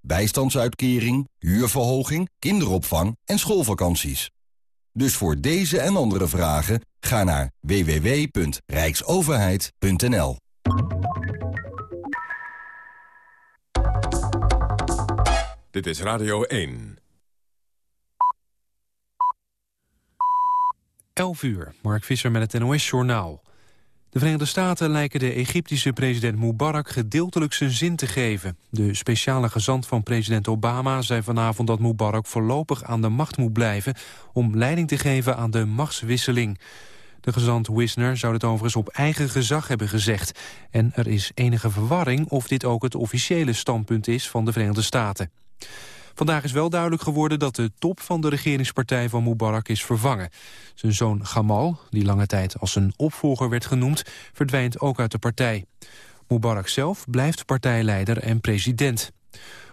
bijstandsuitkering, huurverhoging, kinderopvang en schoolvakanties. Dus voor deze en andere vragen ga naar www.rijksoverheid.nl. Dit is Radio 1. 11 uur, Mark Visser met het NOS-journaal. De Verenigde Staten lijken de Egyptische president Mubarak gedeeltelijk zijn zin te geven. De speciale gezant van president Obama zei vanavond dat Mubarak voorlopig aan de macht moet blijven om leiding te geven aan de machtswisseling. De gezant Wisner zou dit overigens op eigen gezag hebben gezegd. En er is enige verwarring of dit ook het officiële standpunt is van de Verenigde Staten. Vandaag is wel duidelijk geworden dat de top van de regeringspartij van Mubarak is vervangen. Zijn zoon Gamal, die lange tijd als zijn opvolger werd genoemd, verdwijnt ook uit de partij. Mubarak zelf blijft partijleider en president.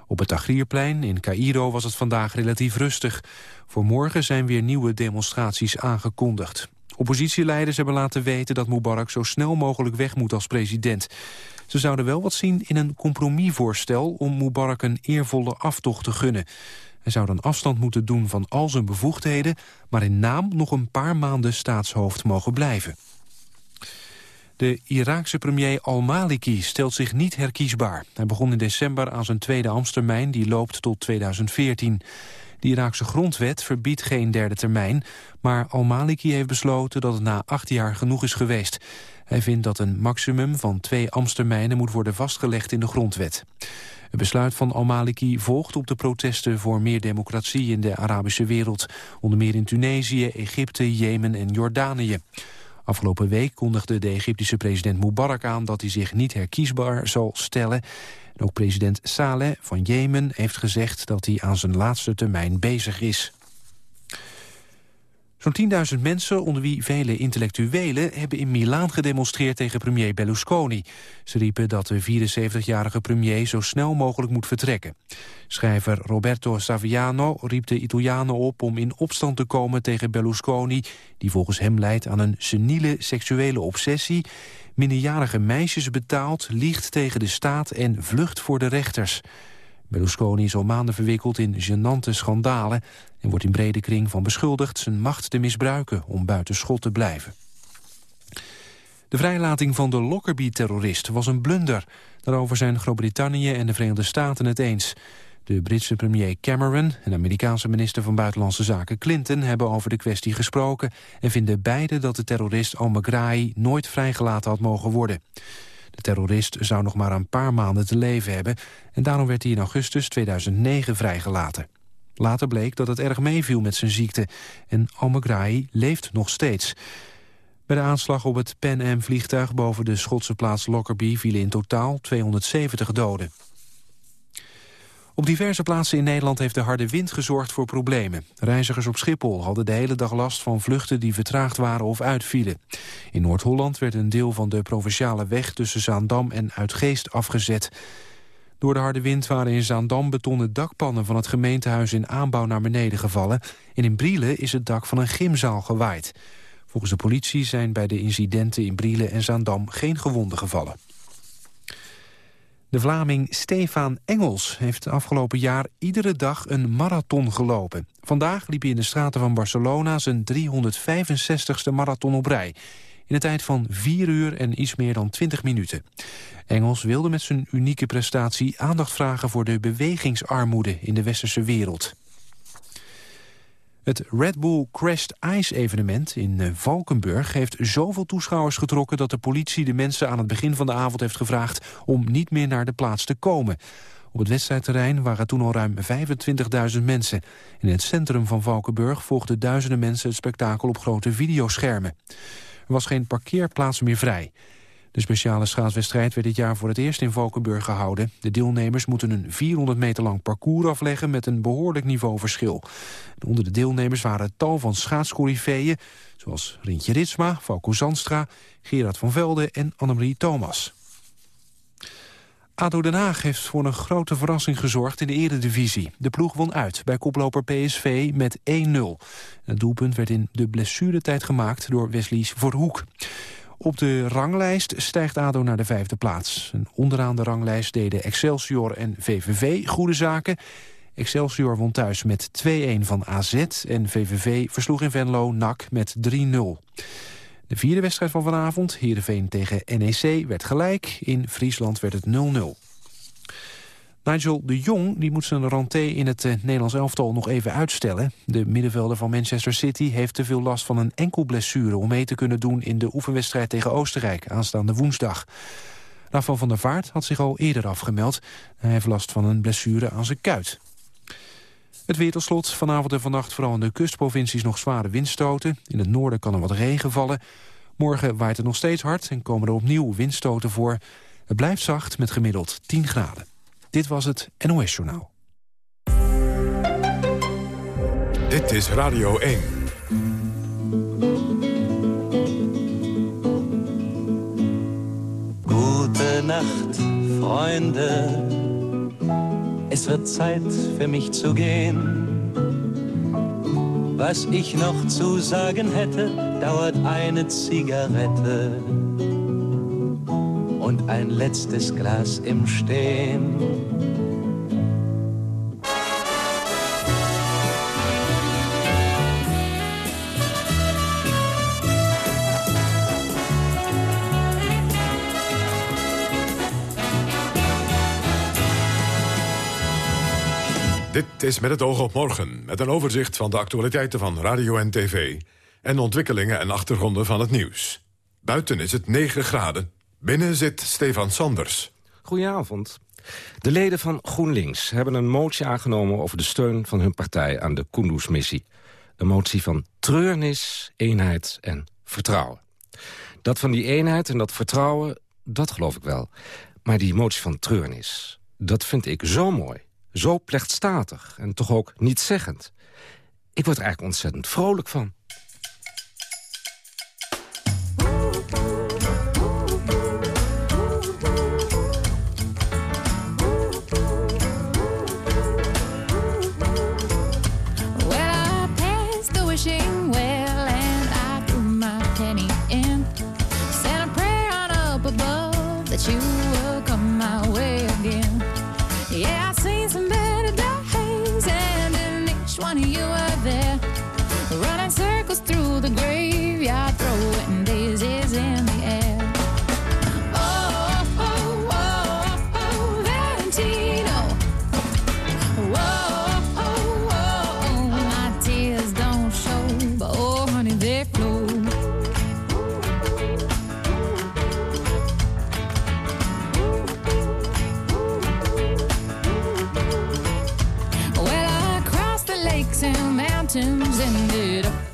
Op het Tagrierplein in Cairo was het vandaag relatief rustig. Voor morgen zijn weer nieuwe demonstraties aangekondigd. Oppositieleiders hebben laten weten dat Mubarak zo snel mogelijk weg moet als president. Ze zouden wel wat zien in een compromisvoorstel om Mubarak een eervolle aftocht te gunnen. Hij zou dan afstand moeten doen van al zijn bevoegdheden... maar in naam nog een paar maanden staatshoofd mogen blijven. De Iraakse premier al-Maliki stelt zich niet herkiesbaar. Hij begon in december aan zijn tweede ambtstermijn, die loopt tot 2014. De Iraakse grondwet verbiedt geen derde termijn... maar al-Maliki heeft besloten dat het na acht jaar genoeg is geweest. Hij vindt dat een maximum van twee ambtstermijnen moet worden vastgelegd in de grondwet. Het besluit van al-Maliki volgt op de protesten voor meer democratie in de Arabische wereld. Onder meer in Tunesië, Egypte, Jemen en Jordanië. Afgelopen week kondigde de Egyptische president Mubarak aan dat hij zich niet herkiesbaar zal stellen. Ook president Saleh van Jemen heeft gezegd dat hij aan zijn laatste termijn bezig is. Zo'n 10.000 mensen, onder wie vele intellectuelen... hebben in Milaan gedemonstreerd tegen premier Berlusconi. Ze riepen dat de 74-jarige premier zo snel mogelijk moet vertrekken. Schrijver Roberto Saviano riep de Italianen op om in opstand te komen tegen Berlusconi... die volgens hem leidt aan een seniele seksuele obsessie... minderjarige meisjes betaalt, liegt tegen de staat en vlucht voor de rechters... Berlusconi is al maanden verwikkeld in genante schandalen... en wordt in brede kring van beschuldigd zijn macht te misbruiken... om buiten schot te blijven. De vrijlating van de Lockerbie-terrorist was een blunder. Daarover zijn Groot-Brittannië en de Verenigde Staten het eens. De Britse premier Cameron en Amerikaanse minister van Buitenlandse Zaken Clinton hebben over de kwestie gesproken en vinden beide dat de terrorist al-Megrahi nooit vrijgelaten had mogen worden. De terrorist zou nog maar een paar maanden te leven hebben... en daarom werd hij in augustus 2009 vrijgelaten. Later bleek dat het erg meeviel met zijn ziekte en al-Megrahi leeft nog steeds. Bij de aanslag op het Pan Am-vliegtuig boven de Schotse plaats Lockerbie vielen in totaal 270 doden. Op diverse plaatsen in Nederland heeft de harde wind gezorgd voor problemen. Reizigers op Schiphol hadden de hele dag last van vluchten die vertraagd waren of uitvielen. In Noord-Holland werd een deel van de provinciale weg tussen Zaandam en Uitgeest afgezet. Door de harde wind waren in Zaandam betonnen dakpannen van het gemeentehuis in aanbouw naar beneden gevallen. En in Brielen is het dak van een gymzaal gewaaid. Volgens de politie zijn bij de incidenten in Brielen en Zaandam geen gewonden gevallen. De Vlaming Stefan Engels heeft afgelopen jaar iedere dag een marathon gelopen. Vandaag liep hij in de straten van Barcelona zijn 365ste marathon op rij. In een tijd van 4 uur en iets meer dan 20 minuten. Engels wilde met zijn unieke prestatie aandacht vragen voor de bewegingsarmoede in de westerse wereld. Het Red Bull Crashed Ice evenement in eh, Valkenburg heeft zoveel toeschouwers getrokken dat de politie de mensen aan het begin van de avond heeft gevraagd om niet meer naar de plaats te komen. Op het wedstrijdterrein waren toen al ruim 25.000 mensen. In het centrum van Valkenburg volgden duizenden mensen het spektakel op grote videoschermen. Er was geen parkeerplaats meer vrij. De speciale schaatswedstrijd werd dit jaar voor het eerst in Valkenburg gehouden. De deelnemers moeten een 400 meter lang parcours afleggen met een behoorlijk niveauverschil. onder de deelnemers waren tal van schaatscorifeeën... zoals Rintje Ritsma, Valko Zandstra, Gerard van Velde en Annemarie Thomas. ADO Den Haag heeft voor een grote verrassing gezorgd in de eredivisie. De ploeg won uit bij koploper PSV met 1-0. Het doelpunt werd in de blessuretijd gemaakt door Wesley Verhoek. Op de ranglijst stijgt ADO naar de vijfde plaats. Onderaan de ranglijst deden Excelsior en VVV goede zaken. Excelsior won thuis met 2-1 van AZ en VVV versloeg in Venlo NAC met 3-0. De vierde wedstrijd van vanavond, Heerenveen tegen NEC, werd gelijk. In Friesland werd het 0-0. Nigel de Jong die moet zijn renté in het uh, Nederlands elftal nog even uitstellen. De middenvelder van Manchester City heeft te veel last van een enkel blessure... om mee te kunnen doen in de oefenwedstrijd tegen Oostenrijk aanstaande woensdag. Rafael van der Vaart had zich al eerder afgemeld. Hij heeft last van een blessure aan zijn kuit. Het weer tot slot. Vanavond en vannacht vooral in de kustprovincies nog zware windstoten. In het noorden kan er wat regen vallen. Morgen waait het nog steeds hard en komen er opnieuw windstoten voor. Het blijft zacht met gemiddeld 10 graden. Dit was het NOS Journaal. Dit is Radio 1. Gute Nacht, Freunde. Es wird Zeit für mich zu gehen. Was ich noch zu sagen hätte, dauert eine Zigarette und ein letztes Glas im Stehen. Dit is met het oog op morgen, met een overzicht van de actualiteiten van radio en tv... en ontwikkelingen en achtergronden van het nieuws. Buiten is het 9 graden. Binnen zit Stefan Sanders. Goedenavond. De leden van GroenLinks hebben een motie aangenomen... over de steun van hun partij aan de Kunduz-missie. Een motie van treurnis, eenheid en vertrouwen. Dat van die eenheid en dat vertrouwen, dat geloof ik wel. Maar die motie van treurnis, dat vind ik zo mooi. Zo plechtstatig en toch ook niet zeggend. Ik word er eigenlijk ontzettend vrolijk van.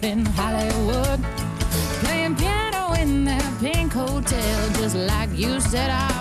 in Hollywood, playing piano in that pink hotel, just like you said I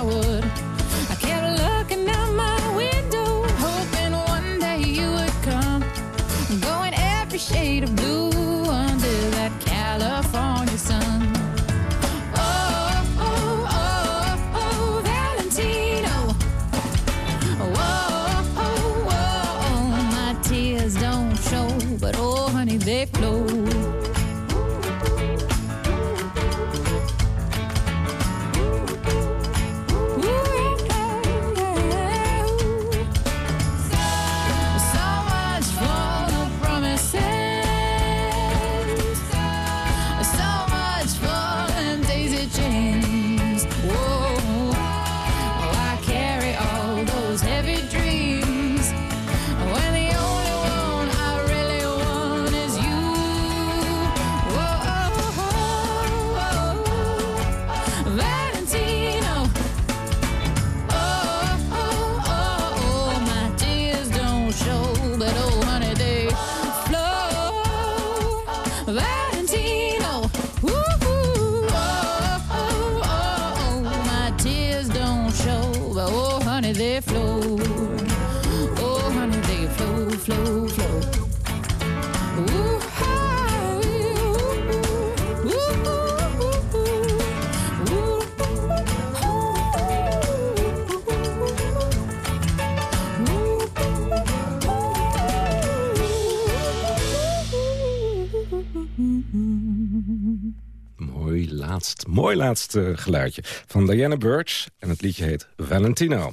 Mooi laatste geluidje van Diana Birch. En het liedje heet Valentino.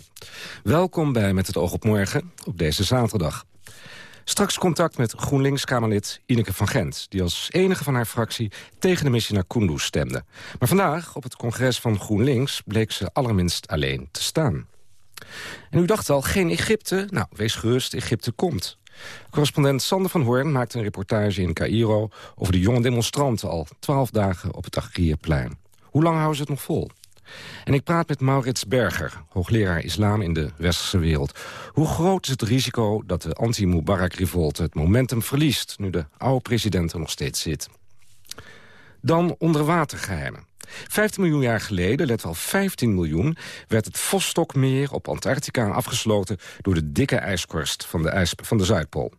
Welkom bij Met het oog op morgen op deze zaterdag. Straks contact met GroenLinks-Kamerlid Ineke van Gent... die als enige van haar fractie tegen de missie naar Kunduz stemde. Maar vandaag, op het congres van GroenLinks... bleek ze allerminst alleen te staan. En u dacht al, geen Egypte? Nou, wees gerust, Egypte komt. Correspondent Sander van Hoorn maakte een reportage in Cairo... over de jonge demonstranten al twaalf dagen op het Tahrirplein. Hoe lang houden ze het nog vol? En ik praat met Maurits Berger, hoogleraar islam in de westerse wereld. Hoe groot is het risico dat de anti-Mubarak-revolte het momentum verliest... nu de oude president er nog steeds zit? Dan onderwatergeheimen. 15 miljoen jaar geleden, let wel 15 miljoen... werd het Vostokmeer op Antarctica afgesloten... door de dikke ijskorst van de, ijs, van de Zuidpool.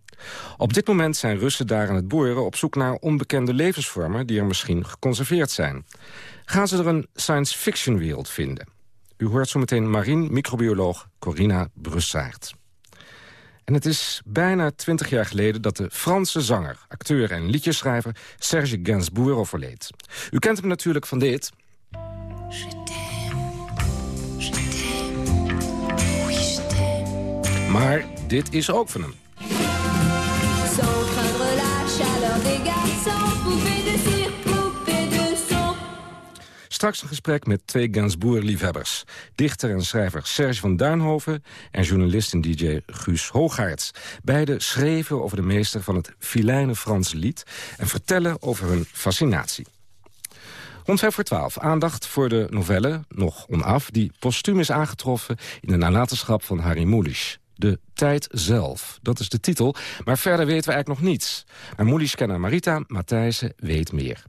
Op dit moment zijn Russen daar aan het boren op zoek naar onbekende levensvormen... die er misschien geconserveerd zijn. Gaan ze er een science fiction wereld vinden? U hoort zometeen marine microbioloog Corina Brussaert. En het is bijna twintig jaar geleden dat de Franse zanger, acteur en liedjeschrijver Serge Gainsbourg overleed. U kent hem natuurlijk van dit. Maar dit is ook van hem. Straks een gesprek met twee Gainsbourg-liefhebbers. Dichter en schrijver Serge van Duinhoven en journalist en dj Guus Hoogaerts. Beiden schreven over de meester van het filijne Franse lied... en vertellen over hun fascinatie. Rond 5 voor 12 aandacht voor de novelle, nog onaf... die postuum is aangetroffen in de nalatenschap van Harry Mulisch. De tijd zelf, dat is de titel, maar verder weten we eigenlijk nog niets. Maar Mulisch-kenner Marita Matthijssen weet meer.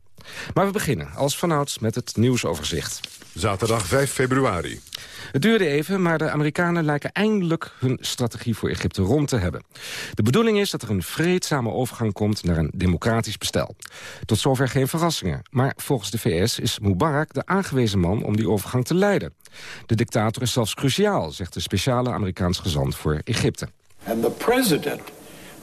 Maar we beginnen als vanouds met het nieuwsoverzicht. Zaterdag 5 februari. Het duurde even, maar de Amerikanen lijken eindelijk hun strategie voor Egypte rond te hebben. De bedoeling is dat er een vreedzame overgang komt naar een democratisch bestel. Tot zover geen verrassingen, maar volgens de VS is Mubarak de aangewezen man om die overgang te leiden. De dictator is zelfs cruciaal, zegt de speciale Amerikaans gezant voor Egypte. And the president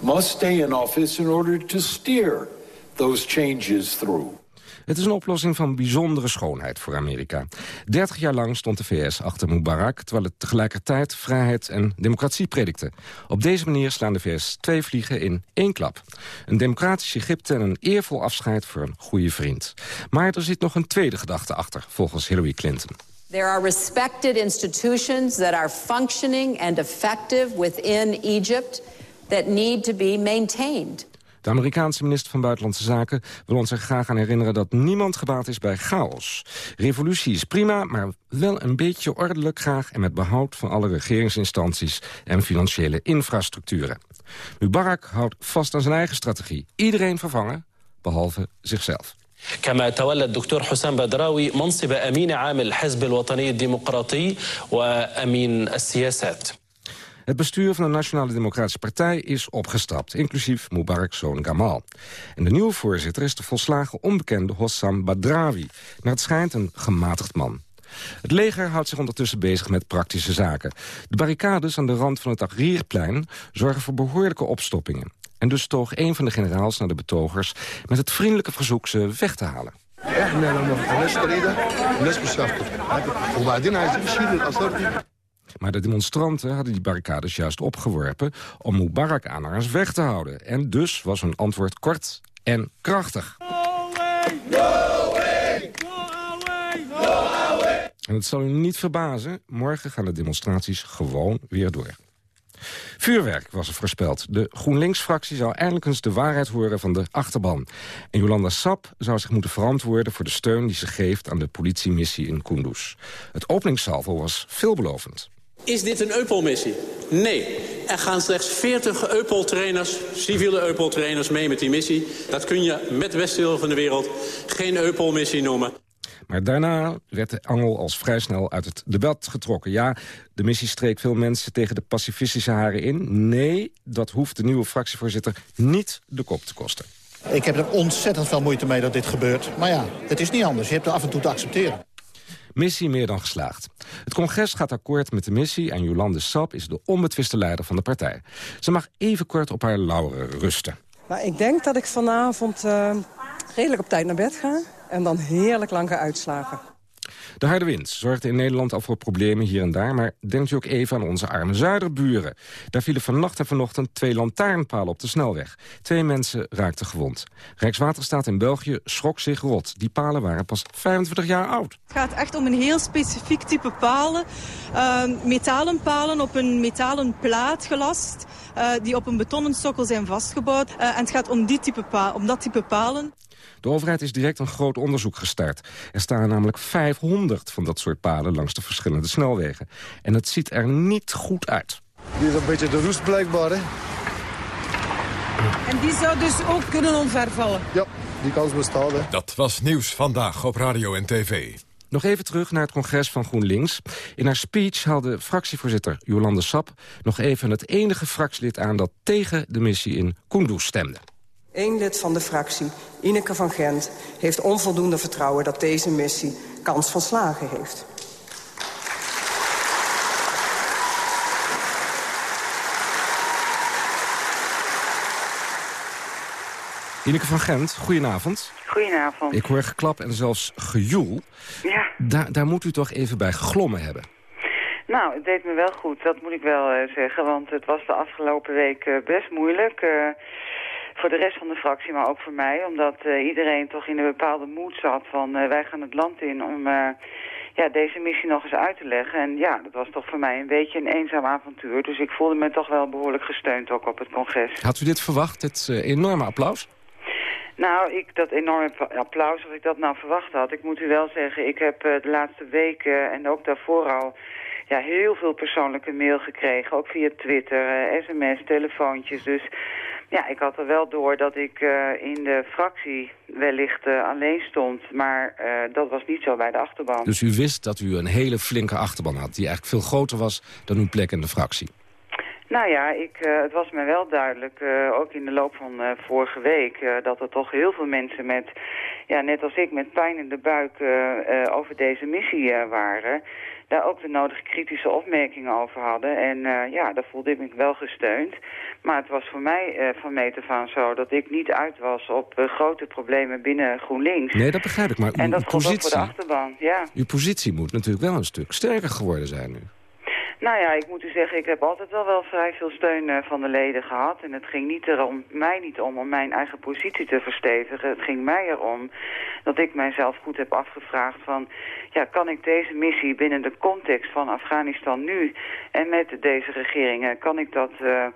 must stay in office in order to steer those changes through. Het is een oplossing van bijzondere schoonheid voor Amerika. 30 jaar lang stond de VS achter Mubarak... terwijl het tegelijkertijd vrijheid en democratie predikte. Op deze manier slaan de VS twee vliegen in één klap. Een democratisch Egypte en een eervol afscheid voor een goede vriend. Maar er zit nog een tweede gedachte achter, volgens Hillary Clinton. There are respected institutions that are functioning and effective within Egypt that need to be maintained. De Amerikaanse minister van Buitenlandse Zaken wil ons er graag aan herinneren dat niemand gebaat is bij chaos. Revolutie is prima, maar wel een beetje ordelijk graag en met behoud van alle regeringsinstanties en financiële infrastructuren. Mubarak houdt vast aan zijn eigen strategie. Iedereen vervangen, behalve zichzelf. كما تولى الدكتور حسام بدراوي منصب أمين عام الحزب الوطني الديمقراطي وأمين السياسات het bestuur van de Nationale Democratische Partij is opgestapt, inclusief Mubarak's zoon Gamal. En de nieuwe voorzitter is de volslagen onbekende Hossam Badrawi, naar het schijnt een gematigd man. Het leger houdt zich ondertussen bezig met praktische zaken. De barricades aan de rand van het Tahrirplein zorgen voor behoorlijke opstoppingen. En dus toog een van de generaals naar de betogers met het vriendelijke verzoek ze weg te halen. Maar de demonstranten hadden die barricades juist opgeworpen... om Mubarak-aanhangers weg te houden. En dus was hun antwoord kort en krachtig. En het zal u niet verbazen, morgen gaan de demonstraties gewoon weer door. Vuurwerk was er voorspeld. De GroenLinks-fractie zou eindelijk eens de waarheid horen van de achterban. En Jolanda Sap zou zich moeten verantwoorden voor de steun die ze geeft aan de politiemissie in Kunduz. Het openingssalvo was veelbelovend. Is dit een Eupol-missie? Nee. Er gaan slechts 40 Eupol-trainers, civiele Eupol-trainers mee met die missie. Dat kun je met Westdeel van de wereld geen Eupol-missie noemen. Maar daarna werd de angel als vrij snel uit het debat getrokken. Ja, de missie streek veel mensen tegen de pacifistische haren in. Nee, dat hoeft de nieuwe fractievoorzitter niet de kop te kosten. Ik heb er ontzettend veel moeite mee dat dit gebeurt. Maar ja, het is niet anders. Je hebt er af en toe te accepteren. Missie meer dan geslaagd. Het congres gaat akkoord met de missie en Jolande Sap is de onbetwiste leider van de partij. Ze mag even kort op haar lauren rusten. Maar ik denk dat ik vanavond uh, redelijk op tijd naar bed gaan en dan heerlijk lang gaan uitslapen. De harde wind zorgde in Nederland al voor problemen hier en daar... maar denkt u ook even aan onze arme zuiderburen. Daar vielen vannacht en vanochtend twee lantaarnpalen op de snelweg. Twee mensen raakten gewond. Rijkswaterstaat in België schrok zich rot. Die palen waren pas 25 jaar oud. Het gaat echt om een heel specifiek type palen. Uh, metalen palen op een metalen plaat gelast... Uh, die op een betonnen sokkel zijn vastgebouwd. Uh, en het gaat om, die type om dat type palen. De overheid is direct een groot onderzoek gestart. Er staan namelijk 500 van dat soort palen langs de verschillende snelwegen. En het ziet er niet goed uit. Die is een beetje de roest blijkbaar, hè? En die zou dus ook kunnen omvervallen? Ja, die kans bestaat, hè. Dat was Nieuws Vandaag op Radio en TV. Nog even terug naar het congres van GroenLinks. In haar speech haalde fractievoorzitter Jolande Sap... nog even het enige fractielid aan dat tegen de missie in Kunduz stemde. Eén lid van de fractie, Ineke van Gent, heeft onvoldoende vertrouwen dat deze missie kans van slagen heeft. Ineke van Gent, goedenavond. Goedenavond. Ik hoor geklap en zelfs gejoel. Ja. Da daar moet u toch even bij geglommen hebben? Nou, het deed me wel goed, dat moet ik wel uh, zeggen. Want het was de afgelopen week uh, best moeilijk. Uh, voor de rest van de fractie, maar ook voor mij. Omdat uh, iedereen toch in een bepaalde moed zat van uh, wij gaan het land in om uh, ja, deze missie nog eens uit te leggen. En ja, dat was toch voor mij een beetje een eenzaam avontuur. Dus ik voelde me toch wel behoorlijk gesteund ook op het congres. Had u dit verwacht, dit enorme applaus? Nou, ik, dat enorme applaus, of ik dat nou verwacht had. Ik moet u wel zeggen, ik heb de laatste weken en ook daarvoor al ja, heel veel persoonlijke mail gekregen. Ook via Twitter, sms, telefoontjes. Dus ja, ik had er wel door dat ik uh, in de fractie wellicht uh, alleen stond. Maar uh, dat was niet zo bij de achterban. Dus u wist dat u een hele flinke achterban had... die eigenlijk veel groter was dan uw plek in de fractie? Nou ja, ik, het was mij wel duidelijk, ook in de loop van vorige week... dat er toch heel veel mensen met, ja, net als ik, met pijn in de buik over deze missie waren daar ook de nodige kritische opmerkingen over hadden. En uh, ja, daar voelde ik me wel gesteund. Maar het was voor mij uh, van meet af aan zo dat ik niet uit was op uh, grote problemen binnen GroenLinks. Nee, dat begrijp ik. Maar uw, en dat uw positie, voor de achterban, ja. Uw positie moet natuurlijk wel een stuk sterker geworden zijn nu. Nou ja, ik moet u zeggen, ik heb altijd wel wel vrij veel steun uh, van de leden gehad. En het ging niet erom, mij niet om om mijn eigen positie te verstevigen. Het ging mij erom dat ik mijzelf goed heb afgevraagd van... ja, kan ik deze missie binnen de context van Afghanistan nu en met deze regeringen... kan ik dat... Uh,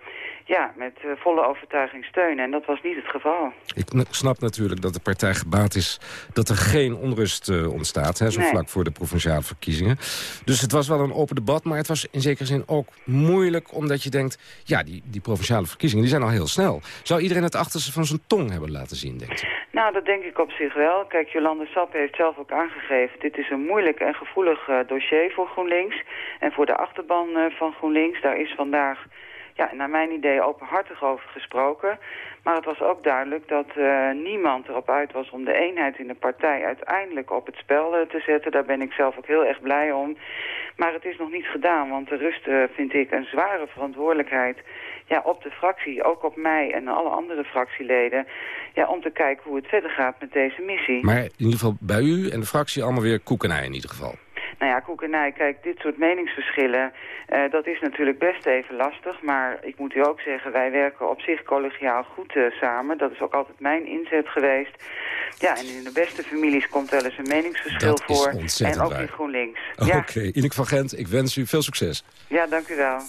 ja, met uh, volle overtuiging steunen. En dat was niet het geval. Ik snap natuurlijk dat de partij gebaat is dat er geen onrust uh, ontstaat... Hè, zo nee. vlak voor de provinciale verkiezingen. Dus het was wel een open debat, maar het was in zekere zin ook moeilijk... omdat je denkt, ja, die, die provinciale verkiezingen die zijn al heel snel. Zou iedereen het achterste van zijn tong hebben laten zien, denkt u? Nou, dat denk ik op zich wel. Kijk, Jolande Sap heeft zelf ook aangegeven... dit is een moeilijk en gevoelig uh, dossier voor GroenLinks... en voor de achterban van GroenLinks. Daar is vandaag ja, naar mijn idee openhartig over gesproken. Maar het was ook duidelijk dat uh, niemand erop uit was om de eenheid in de partij uiteindelijk op het spel uh, te zetten. Daar ben ik zelf ook heel erg blij om. Maar het is nog niet gedaan, want er rust, uh, vind ik, een zware verantwoordelijkheid ja, op de fractie, ook op mij en alle andere fractieleden, ja, om te kijken hoe het verder gaat met deze missie. Maar in ieder geval bij u en de fractie allemaal weer koekenij in ieder geval. Nou ja, koekenij, kijk, dit soort meningsverschillen, uh, dat is natuurlijk best even lastig. Maar ik moet u ook zeggen, wij werken op zich collegiaal goed uh, samen. Dat is ook altijd mijn inzet geweest. Ja, en in de beste families komt wel eens een meningsverschil dat voor. En ook in GroenLinks. Oké, ja. okay. Ineke van Gent, ik wens u veel succes. Ja, dank u wel.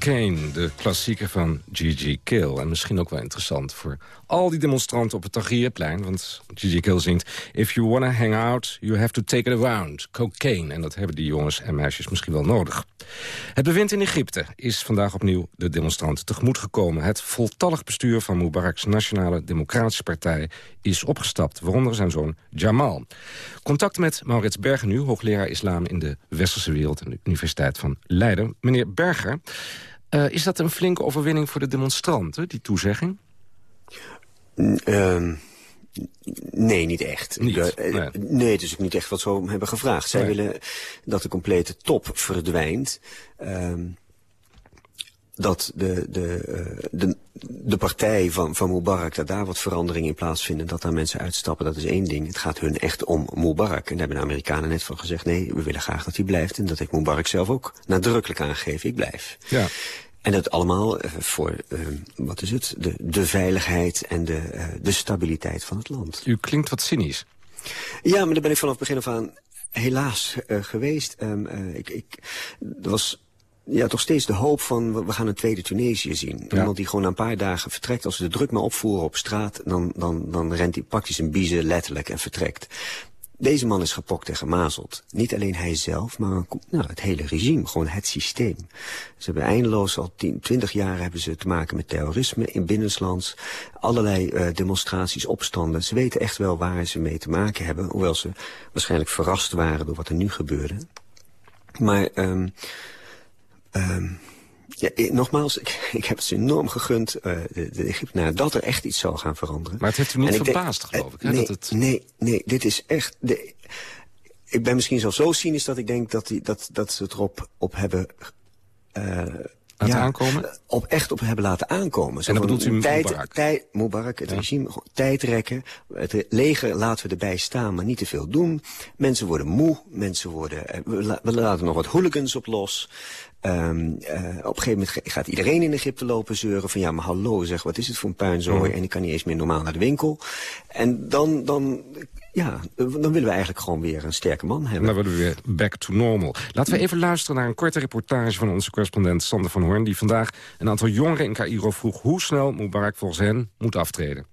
Cocaine, de klassieker van Gigi Kill. En misschien ook wel interessant voor al die demonstranten op het Tahrirplein. Want Gigi Kill zingt... If you wanna hang out, you have to take it around. Cocaine. En dat hebben die jongens en meisjes misschien wel nodig. Het bewind in Egypte is vandaag opnieuw de demonstranten tegemoet gekomen. Het voltallig bestuur van Mubarak's Nationale Democratische Partij is opgestapt. Waaronder zijn zoon Jamal. Contact met Maurits Berger nu, hoogleraar islam in de Westerse wereld... aan de Universiteit van Leiden. Meneer Berger, uh, is dat een flinke overwinning voor de demonstranten, die toezegging? Uh, nee, niet echt. Niet, de, uh, nee. nee, het is ook niet echt wat ze hem hebben gevraagd. Zij nee. willen dat de complete top verdwijnt. Ehm, dat de, de, de, de partij van, van Mubarak, dat daar wat veranderingen in plaatsvinden... dat daar mensen uitstappen, dat is één ding. Het gaat hun echt om Mubarak. En daar hebben de Amerikanen net van gezegd... nee, we willen graag dat hij blijft. En dat heeft Mubarak zelf ook nadrukkelijk aangegeven. Ik blijf. Ja. En dat allemaal uh, voor, uh, wat is het, de, de veiligheid en de, uh, de stabiliteit van het land. U klinkt wat cynisch. Ja, maar daar ben ik vanaf het begin af aan helaas geweest. Um, ik, ik, er was ja, toch steeds de hoop van, we gaan een tweede Tunesië zien. Ja. Iemand die gewoon na een paar dagen vertrekt. Als we de druk maar opvoeren op straat, dan, dan, dan rent hij praktisch een biezen letterlijk en vertrekt. Deze man is gepokt en gemazeld. Niet alleen hij zelf, maar nou, het hele regime, gewoon het systeem. Ze hebben eindeloos, al 10, 20 jaar hebben ze te maken met terrorisme in binnenlands. Allerlei uh, demonstraties, opstanden. Ze weten echt wel waar ze mee te maken hebben. Hoewel ze waarschijnlijk verrast waren door wat er nu gebeurde. Maar... Um, um, ja, nogmaals, ik, ik heb het enorm gegund, uh, de, de Egyptenaren, dat er echt iets zou gaan veranderen. Maar het heeft u niet verbaasd, geloof ik, hè? Nee, dat het... nee, nee, dit is echt... De, ik ben misschien zelfs zo cynisch dat ik denk dat, die, dat, dat ze het erop op hebben... Uh, Laten ja, aankomen? Op echt op hebben laten aankomen. Zo en dan bedoelt u tijd, Mubarak? Tijd, Mubarak, het ja. regime, tijd rekken. Het leger laten we erbij staan, maar niet te veel doen. Mensen worden moe, mensen worden... We laten nog wat hooligans op los. Um, uh, op een gegeven moment gaat iedereen in Egypte lopen zeuren van ja, maar hallo zeg, wat is het voor een puinzooi? Mm. En ik kan niet eens meer normaal naar de winkel. En dan, dan, ja, dan willen we eigenlijk gewoon weer een sterke man hebben. Dan willen we weer back to normal. Laten we even luisteren naar een korte reportage van onze correspondent Sander van Hoorn... die vandaag een aantal jongeren in Cairo vroeg hoe snel Mubarak volgens hen moet aftreden.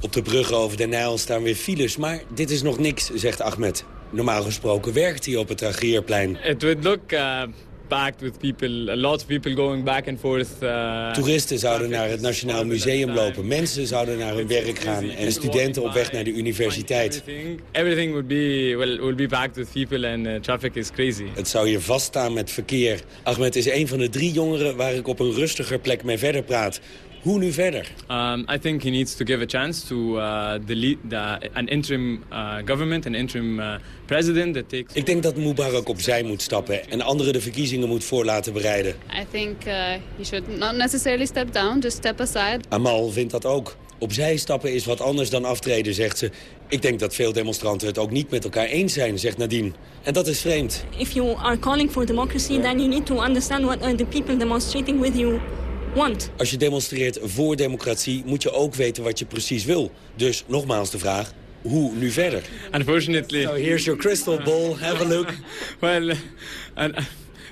Op de bruggen over de Nijl staan weer files, maar dit is nog niks, zegt Ahmed. Normaal gesproken werkt hij op het Tahrirplein. It would look... Uh packed with people, a lot of people going back and forth. Uh, Toeristen zouden naar het Nationaal Museum lopen, mensen zouden naar hun werk gaan en studenten op weg naar de universiteit. Everything would be will, will be packed with people and uh, traffic is crazy. Het zou hier vaststaan met verkeer. Ahmed is een van de drie jongeren waar ik op een rustiger plek mee verder praat. Hoe nu verder? Um, I think he needs to give a chance to uh, the lead, the, an interim uh, government, an interim uh, president that takes. Ik denk dat Mubarak opzij moet stappen en anderen de verkiezingen moet voor laten bereiden. I think uh, he should not necessarily step down, just step aside. Amal vindt dat ook. Opzij stappen is wat anders dan aftreden, zegt ze. Ik denk dat veel demonstranten het ook niet met elkaar eens zijn, zegt Nadine. En dat is vreemd. If you are calling for democracy, then you need to understand what are the people demonstrating with you want. Als je demonstreert voor democratie, moet je ook weten wat je precies wil. Dus nogmaals de vraag, hoe nu verder? Unfortunately... So here's your crystal ball, have a look. well, and,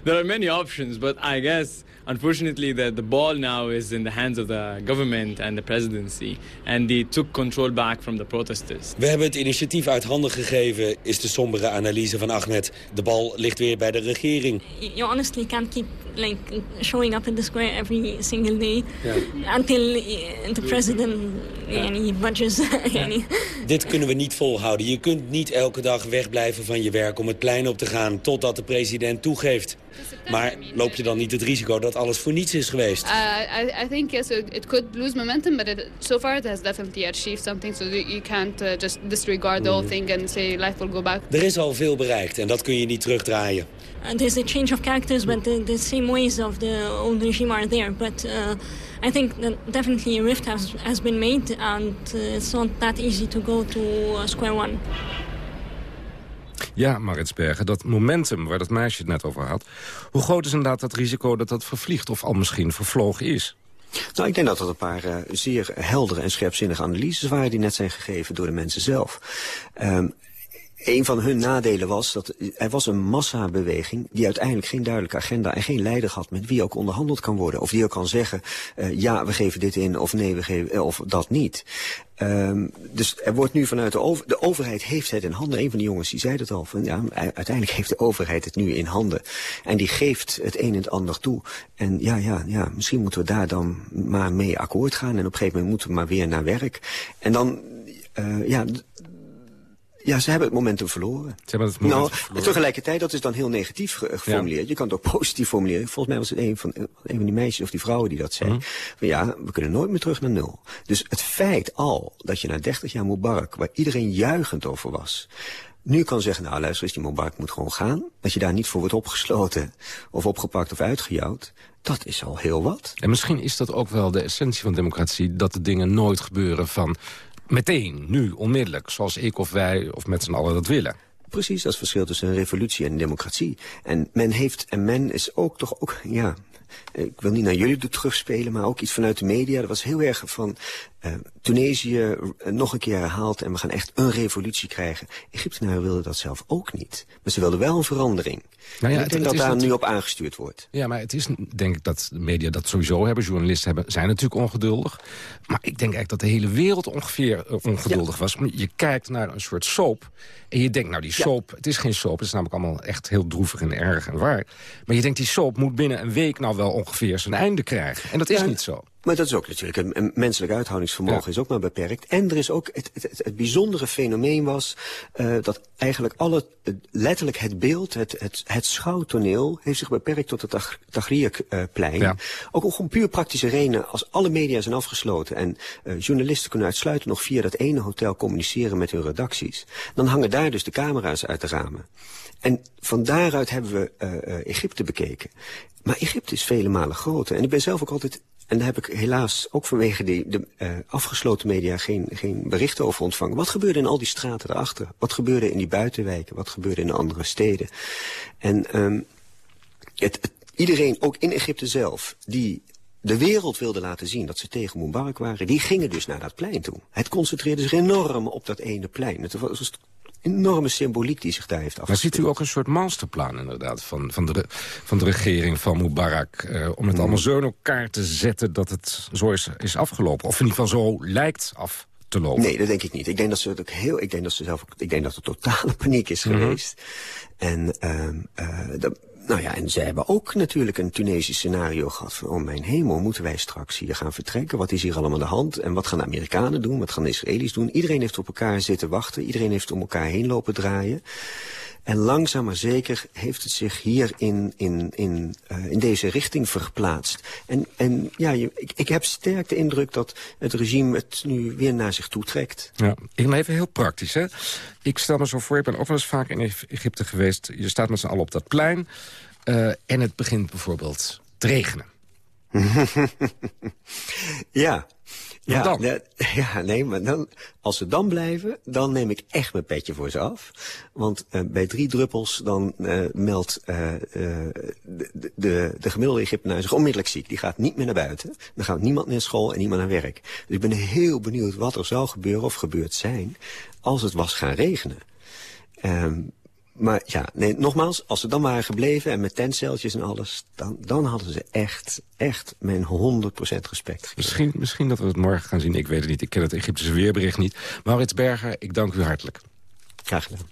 there are many options, but I guess... Unfortunately, the, the ball now is in the hands of the government and the presidency. And they took control back from the protesters. We hebben het initiatief uit handen gegeven, is de sombere analyse van Ahmed. De bal ligt weer bij de regering. You honestly can't keep like showing up in the square every single day yeah. until the president yeah. budges. Dit kunnen we niet volhouden. Je kunt niet elke dag wegblijven van je werk om het plein op te gaan totdat de president toegeeft. Maar loop je dan niet het risico dat alles voor niets is geweest? Uh, I, I think yes, it could lose momentum, but it, so far it has definitely achieved something. So you can't uh, just disregard the whole thing and say life will go back. Er is al veel bereikt en dat kun je niet terugdraaien. Uh, there's a change of characters, but the, the same ways of the old regime are there. But uh, I think that definitely a rift has, has been made, and uh, it's not that easy to go to uh, square one. Ja, Maritsbergen, dat momentum waar dat meisje het net over had... hoe groot is inderdaad dat risico dat dat vervliegt of al misschien vervlogen is? Nou, ik denk dat dat een paar uh, zeer heldere en scherpzinnige analyses waren... die net zijn gegeven door de mensen zelf. Um, een van hun nadelen was dat er was een massabeweging... die uiteindelijk geen duidelijke agenda en geen leider had... met wie ook onderhandeld kan worden. Of die ook kan zeggen, uh, ja, we geven dit in of nee, we geven, of dat niet. Um, dus er wordt nu vanuit de, over, de overheid heeft het in handen. Een van die jongens die zei het al. Van, ja, uiteindelijk heeft de overheid het nu in handen. En die geeft het een en het ander toe. En ja, ja, ja, misschien moeten we daar dan maar mee akkoord gaan. En op een gegeven moment moeten we maar weer naar werk. En dan, ja, ja, ze hebben het momentum verloren. Ze hebben het momentum nou, verloren. Tegelijkertijd, dat is dan heel negatief geformuleerd. Ja. Je kan het ook positief formuleren. Volgens mij was het een van, een van die meisjes of die vrouwen die dat zei. Mm. Van ja, we kunnen nooit meer terug naar nul. Dus het feit al dat je na 30 jaar Mubarak, waar iedereen juichend over was nu kan zeggen, nou luister eens, die Mubarak moet gewoon gaan. Dat je daar niet voor wordt opgesloten of opgepakt of uitgejouwd. Dat is al heel wat. En misschien is dat ook wel de essentie van democratie... dat de dingen nooit gebeuren van meteen, nu, onmiddellijk... zoals ik of wij of met z'n allen dat willen. Precies, dat is verschil tussen een revolutie en een democratie. En men heeft, en men is ook toch ook, ja... Ik wil niet naar jullie terugspelen, maar ook iets vanuit de media. Dat was heel erg van uh, Tunesië uh, nog een keer herhaald... en we gaan echt een revolutie krijgen. Egyptenaren wilden dat zelf ook niet. Maar ze wilden wel een verandering. Nou ja, ik denk het, dat daar nu op aangestuurd wordt. Ja, maar het is denk ik dat de media dat sowieso hebben. Journalisten hebben, zijn natuurlijk ongeduldig. Maar ik denk eigenlijk dat de hele wereld ongeveer uh, ongeduldig ja. was. Je kijkt naar een soort soap en je denkt, nou die soap... Ja. het is geen soap, het is namelijk allemaal echt heel droevig en erg en waar. Maar je denkt, die soap moet binnen een week nou wel ongeveer zijn einde krijgen. En dat is niet zo. Maar dat is ook natuurlijk, een, een menselijk uithoudingsvermogen ja. is ook maar beperkt. En er is ook, het, het, het bijzondere fenomeen was, uh, dat eigenlijk alle, letterlijk het beeld, het, het, het schouwtoneel, heeft zich beperkt tot het Tahrirplein. Uh, ja. Ook om puur praktische redenen, als alle media zijn afgesloten en uh, journalisten kunnen uitsluitend nog via dat ene hotel communiceren met hun redacties, dan hangen daar dus de camera's uit de ramen. En van daaruit hebben we uh, Egypte bekeken. Maar Egypte is vele malen groter. En ik ben zelf ook altijd en daar heb ik helaas ook vanwege die, de uh, afgesloten media geen, geen berichten over ontvangen. Wat gebeurde in al die straten erachter? Wat gebeurde in die buitenwijken? Wat gebeurde in de andere steden? En het, het, iedereen, ook in Egypte zelf, die de wereld wilde laten zien dat ze tegen Mubarak waren... die gingen dus naar dat plein toe. Het concentreerde zich enorm op dat ene plein. Het was enorme symboliek die zich daar heeft afgespeeld. Maar ziet u ook een soort masterplan inderdaad van, van, de, van de regering van Mubarak... Uh, om het mm. allemaal zo in elkaar te zetten dat het zo is, is afgelopen? Of in ieder geval zo lijkt af te lopen? Nee, dat denk ik niet. Ik denk dat ze het ook heel... Ik denk dat ze zelf... Ik denk dat er totale paniek is mm -hmm. geweest. En uh, uh, nou ja, en ze hebben ook natuurlijk een Tunesisch scenario gehad van... oh mijn hemel, moeten wij straks hier gaan vertrekken? Wat is hier allemaal aan de hand? En wat gaan de Amerikanen doen? Wat gaan de Israëli's doen? Iedereen heeft op elkaar zitten wachten. Iedereen heeft om elkaar heen lopen draaien. En langzaam maar zeker heeft het zich hier in, in, in, uh, in deze richting verplaatst. En, en ja, je, ik, ik heb sterk de indruk dat het regime het nu weer naar zich toe trekt. Ja, ik ben even heel praktisch. Hè? Ik stel me zo voor, ik ben ook wel eens vaak in Egypte geweest. Je staat met z'n allen op dat plein. Uh, en het begint bijvoorbeeld te regenen. ja, ja, dan? Ne, ja, nee, maar dan, als ze dan blijven, dan neem ik echt mijn petje voor ze af. Want uh, bij drie druppels, dan uh, meldt uh, de, de, de gemiddelde Egyptenaar zich onmiddellijk ziek. Die gaat niet meer naar buiten. Dan gaat niemand naar school en niemand naar werk. Dus ik ben heel benieuwd wat er zou gebeuren of gebeurd zijn... als het was gaan regenen. Um, maar ja, nee, nogmaals, als ze dan waren gebleven en met tentceltjes en alles... dan, dan hadden ze echt, echt mijn 100% respect gekregen. Misschien, misschien dat we het morgen gaan zien, ik weet het niet. Ik ken het Egyptische weerbericht niet. Maurits Berger, ik dank u hartelijk. Graag gedaan.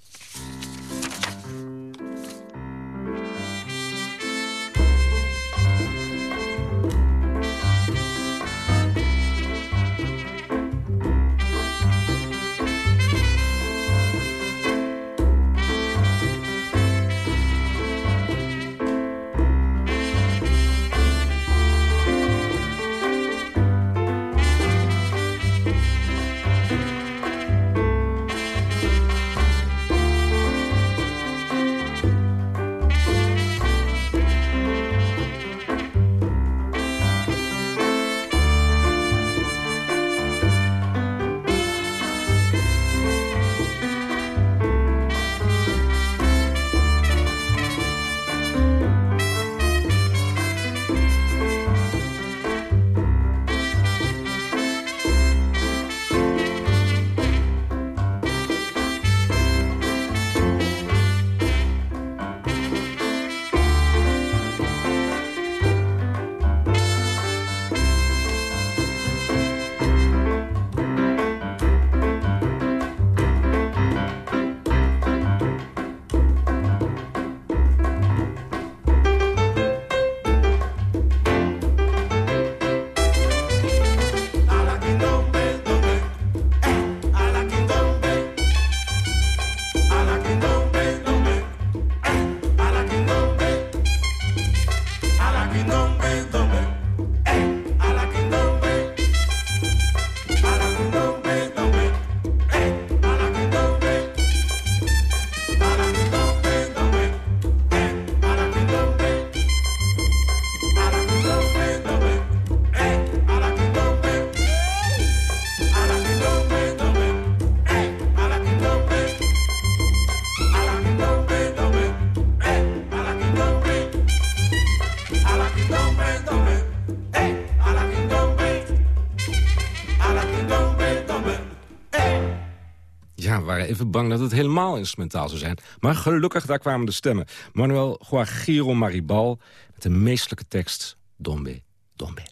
Bang dat het helemaal instrumentaal zou zijn. Maar gelukkig, daar kwamen de stemmen. Manuel Guajiro Maribal met een meestelijke tekst. Dombe, dombe.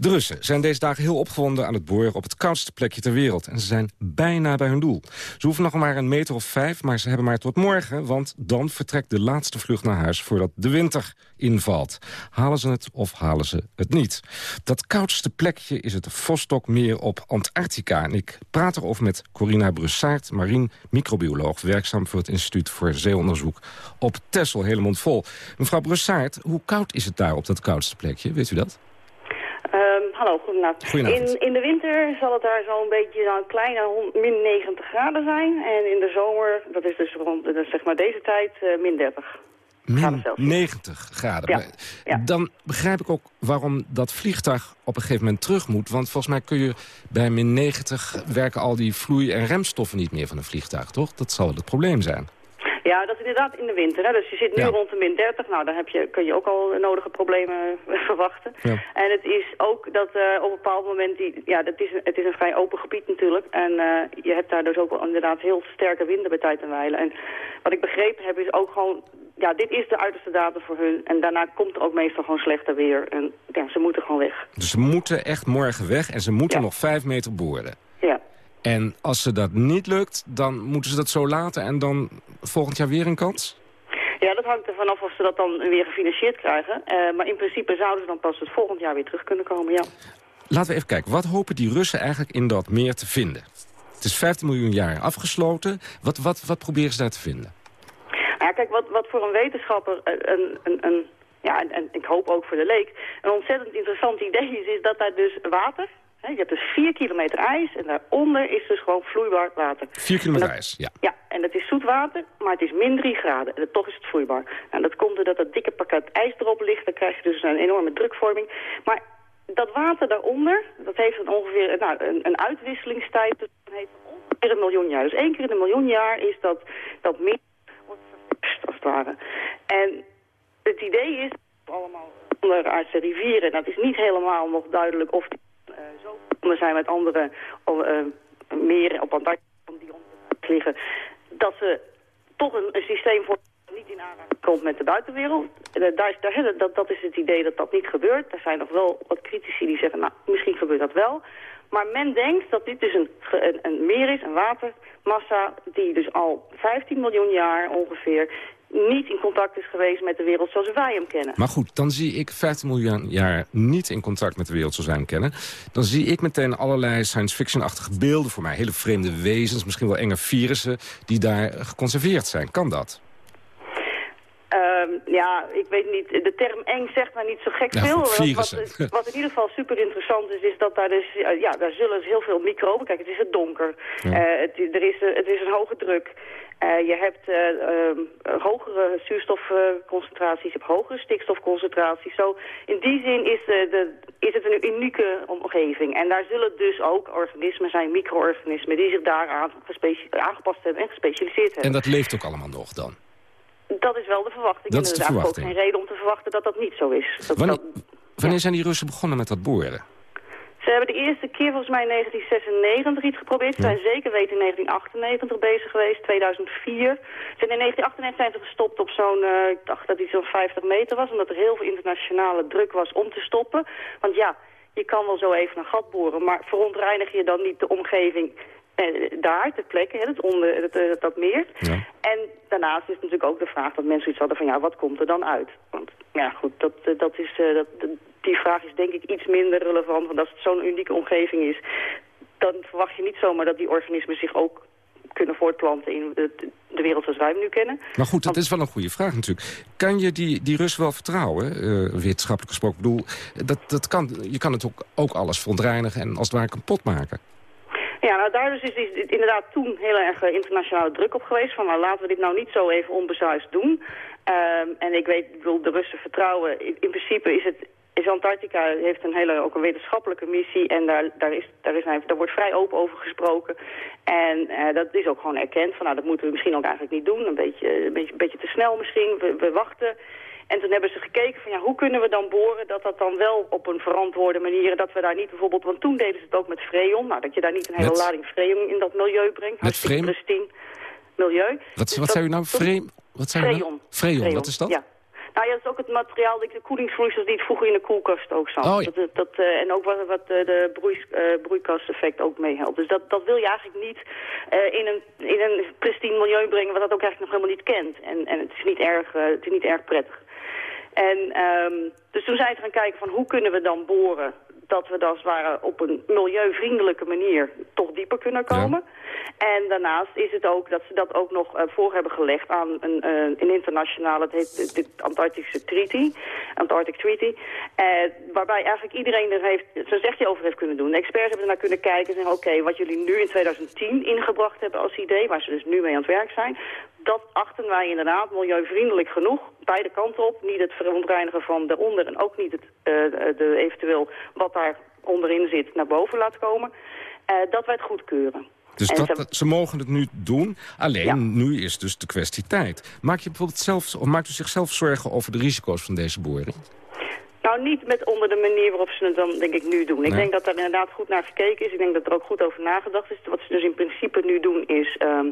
De Russen zijn deze dagen heel opgewonden aan het boren op het koudste plekje ter wereld. En ze zijn bijna bij hun doel. Ze hoeven nog maar een meter of vijf, maar ze hebben maar tot morgen... want dan vertrekt de laatste vlucht naar huis voordat de winter invalt. Halen ze het of halen ze het niet? Dat koudste plekje is het Vostokmeer op Antarctica. En ik praat erover met Corina Brussaert, marine microbioloog... werkzaam voor het Instituut voor Zeeonderzoek op Texel, helemaal vol. Mevrouw Brussaert, hoe koud is het daar op dat koudste plekje? Weet u dat? Hallo, goedenavond. Goedenavond. In, in de winter zal het daar zo'n beetje zo'n kleine min 90 graden zijn. En in de zomer, dat is dus rond dat is zeg maar deze tijd, eh, min 30. Min 90 graden. Ja, Dan begrijp ik ook waarom dat vliegtuig op een gegeven moment terug moet. Want volgens mij kun je bij min 90 werken al die vloei- en remstoffen niet meer van een vliegtuig, toch? Dat zal het probleem zijn. Ja, dat is inderdaad in de winter. Hè? Dus je zit nu Ja. rond de min 30. Nou, dan heb je, kun je ook al nodige problemen verwachten. Ja. En het is ook dat eh, op een bepaald moment... Die, ja, dat is, een- het is een vrij open gebied natuurlijk. En eh, je hebt daar dus ook inderdaad heel sterke winden bij tijd en wijle. En wat ik begrepen heb is ook gewoon... Ja, dit is de uiterste datum voor hun. En daarna komt er ook meestal gewoon slechter weer. En ja, ze moeten gewoon weg. Dus ze moeten echt morgen weg en ze moeten nog vijf meter boren. En als ze dat niet lukt, dan moeten ze dat zo laten... en dan volgend jaar weer een kans? Ja, dat hangt er vanaf of ze dat dan weer gefinancierd krijgen. Eh, maar in principe zouden ze dan pas het volgend jaar weer terug kunnen komen, ja. Laten we even kijken. Wat hopen die Russen eigenlijk in dat meer te vinden? Het is 15 miljoen jaar afgesloten. Wat, wat, wat proberen ze daar te vinden? Ja, kijk, wat, wat voor een wetenschapper eh, een, een, een, ja, en, en ik hoop ook voor de leek, een ontzettend interessant idee is, is dat daar dus water, je hebt dus vier kilometer ijs en daaronder is dus gewoon vloeibaar water. 4 kilometer ijs, ja. Ja, en het is zoet water, maar het is min 3 graden. En toch is het vloeibaar. Nou, dat komt doordat dat dikke pakket ijs erop ligt. Dan krijg je dus een enorme drukvorming. Maar dat water daaronder, dat heeft een ongeveer nou, een, een uitwisselingstijd. Dat heeft ongeveer een miljoen jaar. Dus één keer in een miljoen jaar is dat, dat meer wordt verpest, als het ware. En het idee is allemaal onderaardse rivieren. Dat is niet helemaal nog duidelijk of die zo verbonden zijn met andere eh, meren op Antarctica die onder liggen. Dat ze toch een, systeem voor niet in aanraking komt met de buitenwereld. Eh, Daar, daar, dat, dat is het idee dat dat niet gebeurt. Er zijn nog wel wat critici die zeggen, nou, misschien gebeurt dat wel. Maar men denkt dat dit dus een, een meer is, een watermassa... die dus al 15 miljoen jaar ongeveer niet in contact is geweest met de wereld zoals wij hem kennen. Maar goed, dan zie ik 15 miljoen jaar niet in contact met de wereld zoals wij hem kennen. Dan zie ik meteen allerlei science fiction-achtige beelden voor mij. Hele vreemde wezens, misschien wel enge virussen die daar geconserveerd zijn. Kan dat? Ehm, ja, ik weet niet. De term eng zegt maar niet zo gek Ja, veel. goed, Wat-. Wat, in ieder geval super interessant is, is dat daar dus, ja, daar zullen dus heel veel microben. Kijk, het is het donker. Ja. Eh, het, er is, het is een hoge druk. Eh, je hebt eh, ehm, hogere zuurstofconcentraties, je hebt hogere stikstofconcentraties. Zo, in die zin is, eh, de, is het een unieke omgeving. En daar zullen dus ook organismen zijn, micro-organismen, die zich daaraan aangepast hebben en gespecialiseerd hebben. En dat leeft ook allemaal nog dan? Dat is wel de verwachting. Dat is de verwachting. ook geen reden om te verwachten dat dat niet zo is. Dat, Wanneer, dat- wanneer zijn die Russen begonnen met dat boren? Ze hebben de eerste keer volgens mij in 1996 iets geprobeerd. Ze zijn zeker weten in 1998 bezig geweest, 2004. Ze zijn in 1998 zijn ze gestopt op zo'n, eh, ik dacht dat die zo'n 50 meter was. Omdat er heel veel internationale druk was om te stoppen. Want ja, je kan wel zo even een gat boren, maar verontreinig je dan niet de omgeving eh, daar, ter plekke, hè, het onder, het, eh, dat meer. En daarnaast is natuurlijk ook de vraag dat mensen iets hadden van ja, wat komt er dan uit? Want ja, goed, dat, dat is, dat, die vraag is denk ik iets minder relevant. Want als het zo'n unieke omgeving is, dan verwacht je niet zomaar dat die organismen zich ook kunnen voortplanten in de, de wereld zoals wij hem nu kennen. Maar goed, dat is wel een goede vraag natuurlijk. Kan je die, die Russen wel vertrouwen, eh, wetenschappelijk gesproken? Ik bedoel, dat, dat kan, je kan het ook, ook alles verontreinigen en als het ware kapot maken. Ja, nou daar dus is, is inderdaad toen heel erg eh, internationale druk op geweest. Van nou laten we dit nou niet zo even onbezuist doen. Ehm, en ik weet, ik wil de Russen vertrouwen. In, in principe is het is Antarctica heeft een hele ook een wetenschappelijke missie en daar, daar, is, daar, is, daar wordt vrij open over gesproken. En eh, dat is ook gewoon erkend van nou dat moeten we misschien ook eigenlijk niet doen. Een beetje, een beetje, een beetje te snel misschien. We, we wachten. En toen hebben ze gekeken van ja, hoe kunnen we dan boren dat dat dan wel op een verantwoorde manier, dat we daar niet bijvoorbeeld, want toen deden ze het ook met freon, nou dat je daar niet een hele Met? lading freon in dat milieu brengt. Hartstikke freon? milieu. Wat, Dus wat dat- zei u nou? Freem? Wat zei u nou? Freon. Freon, wat is dat? Ja. Nou ja, dat is ook het materiaal, de koelingsvloeisels die het vroeger in de koelkast ook zat. Oh, ja. dat, dat, eh, en ook wat, wat eh, de broei, eh, broeikaseffect ook meehelpt. Dus dat, dat wil je eigenlijk niet eh, in, een, in een pristine milieu brengen wat dat ook eigenlijk nog helemaal niet kent. En, en het, is niet erg, eh, het is niet erg prettig. En ehm, dus toen zijn ze gaan kijken van hoe kunnen we dan boren dat we dan als het ware op een milieuvriendelijke manier toch dieper kunnen komen. En daarnaast is het ook dat ze dat ook nog eh, voor hebben gelegd aan een, eh, een internationale, het heet de, de Antarctische Treaty, Antarctic Treaty, eh, waarbij eigenlijk iedereen er heeft, zijn zegje over heeft kunnen doen. De experts hebben er naar kunnen kijken en zeggen, oké, wat jullie nu in 2010 ingebracht hebben als idee, waar ze dus nu mee aan het werk zijn, dat achten wij inderdaad milieuvriendelijk genoeg. Beide kanten op. Niet het verontreinigen van de onder en ook niet het, eh, de, eventueel wat daar onderin zit naar boven laat komen. Eh, dat wij het goedkeuren. Dus En dat, ze- dat- ze mogen het nu doen. Alleen, nu is dus de kwestie tijd. Maak je bijvoorbeeld zelf, of maakt u zichzelf zorgen over de risico's van deze boring? Nou, niet met onder de manier waarop ze het dan, denk ik, nu doen. Ik denk dat er inderdaad goed naar gekeken is. Ik denk dat er ook goed over nagedacht is. Wat ze dus in principe nu doen is... ehm,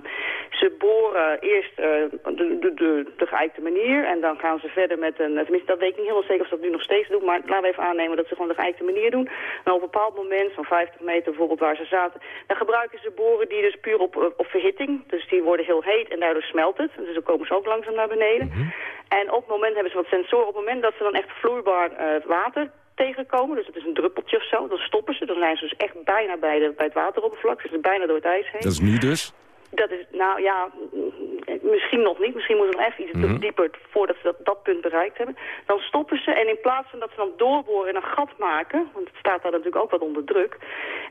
ze boren eerst eh, de, de, de, de geëikte manier... en dan gaan ze verder met een... Tenminste, dat weet ik niet helemaal zeker of ze dat nu nog steeds doen... maar laten we even aannemen dat ze gewoon de geëikte manier doen. En op een bepaald moment, zo'n 50 meter bijvoorbeeld waar ze zaten... dan gebruiken ze boren die dus puur op, op verhitting... dus die worden heel heet en daardoor smelt het. Dus dan komen ze ook langzaam naar beneden. En op het moment hebben ze wat sensoren. Op het moment dat ze dan echt vloeibaar eh, water tegenkomen, dus het is een druppeltje of zo, dan stoppen ze. Dan zijn ze dus echt bijna bij, de, bij het wateroppervlak. Ze zijn bijna door het ijs heen. Dat is nu dus. Dat is, nou ja, mm, misschien nog niet. Misschien moeten we nog even iets Mhm. dieper voordat ze dat, dat punt bereikt hebben. Dan stoppen ze en in plaats van dat ze dan doorboren en een gat maken, want het staat daar natuurlijk ook wat onder druk,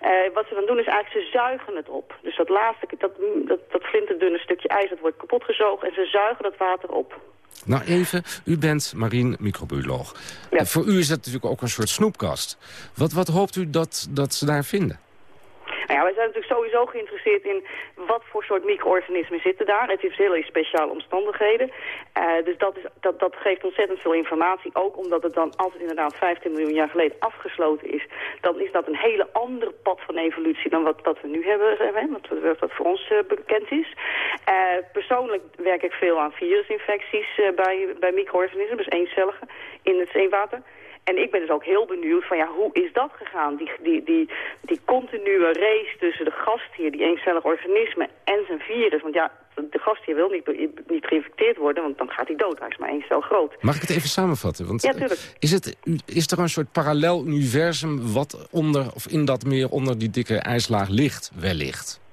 eh, wat ze dan doen is eigenlijk ze zuigen het op. Dus dat laatste, dat, dat, dat flinterdunne stukje ijs, dat wordt kapot gezogen en ze zuigen dat water op. Nou even, u bent marien microbioloog. Voor u is dat natuurlijk ook een soort snoepkast. Wat, wat hoopt u dat, dat ze daar vinden? Nou ja, wij zijn natuurlijk sowieso geïnteresseerd in wat voor soort micro-organismen zitten daar. Het heeft hele speciale omstandigheden. Eh, dus dat, is, dat, dat geeft ontzettend veel informatie. Ook omdat het dan, als het inderdaad 15 miljoen jaar geleden afgesloten is... dan is dat een hele andere pad van evolutie dan wat, wat we nu hebben, wat, wat voor ons eh, bekend is. Eh, persoonlijk werk ik veel aan virusinfecties bij, bij micro-organismen, dus eencellige, in het zeewater. En ik ben dus ook heel benieuwd van ja, hoe is dat gegaan? Die, die, die, die continue race tussen de gastheer, die eencellig organisme en zijn virus. Want ja, de gastheer wil niet, niet geïnfecteerd worden, want dan gaat hij dood. Hij is maar één cel groot. Mag ik het even samenvatten? Want, Ja, eh, tuurlijk. Is, het, is er een soort parallel universum wat onder, of in dat meer onder die dikke ijslaag ligt, wellicht?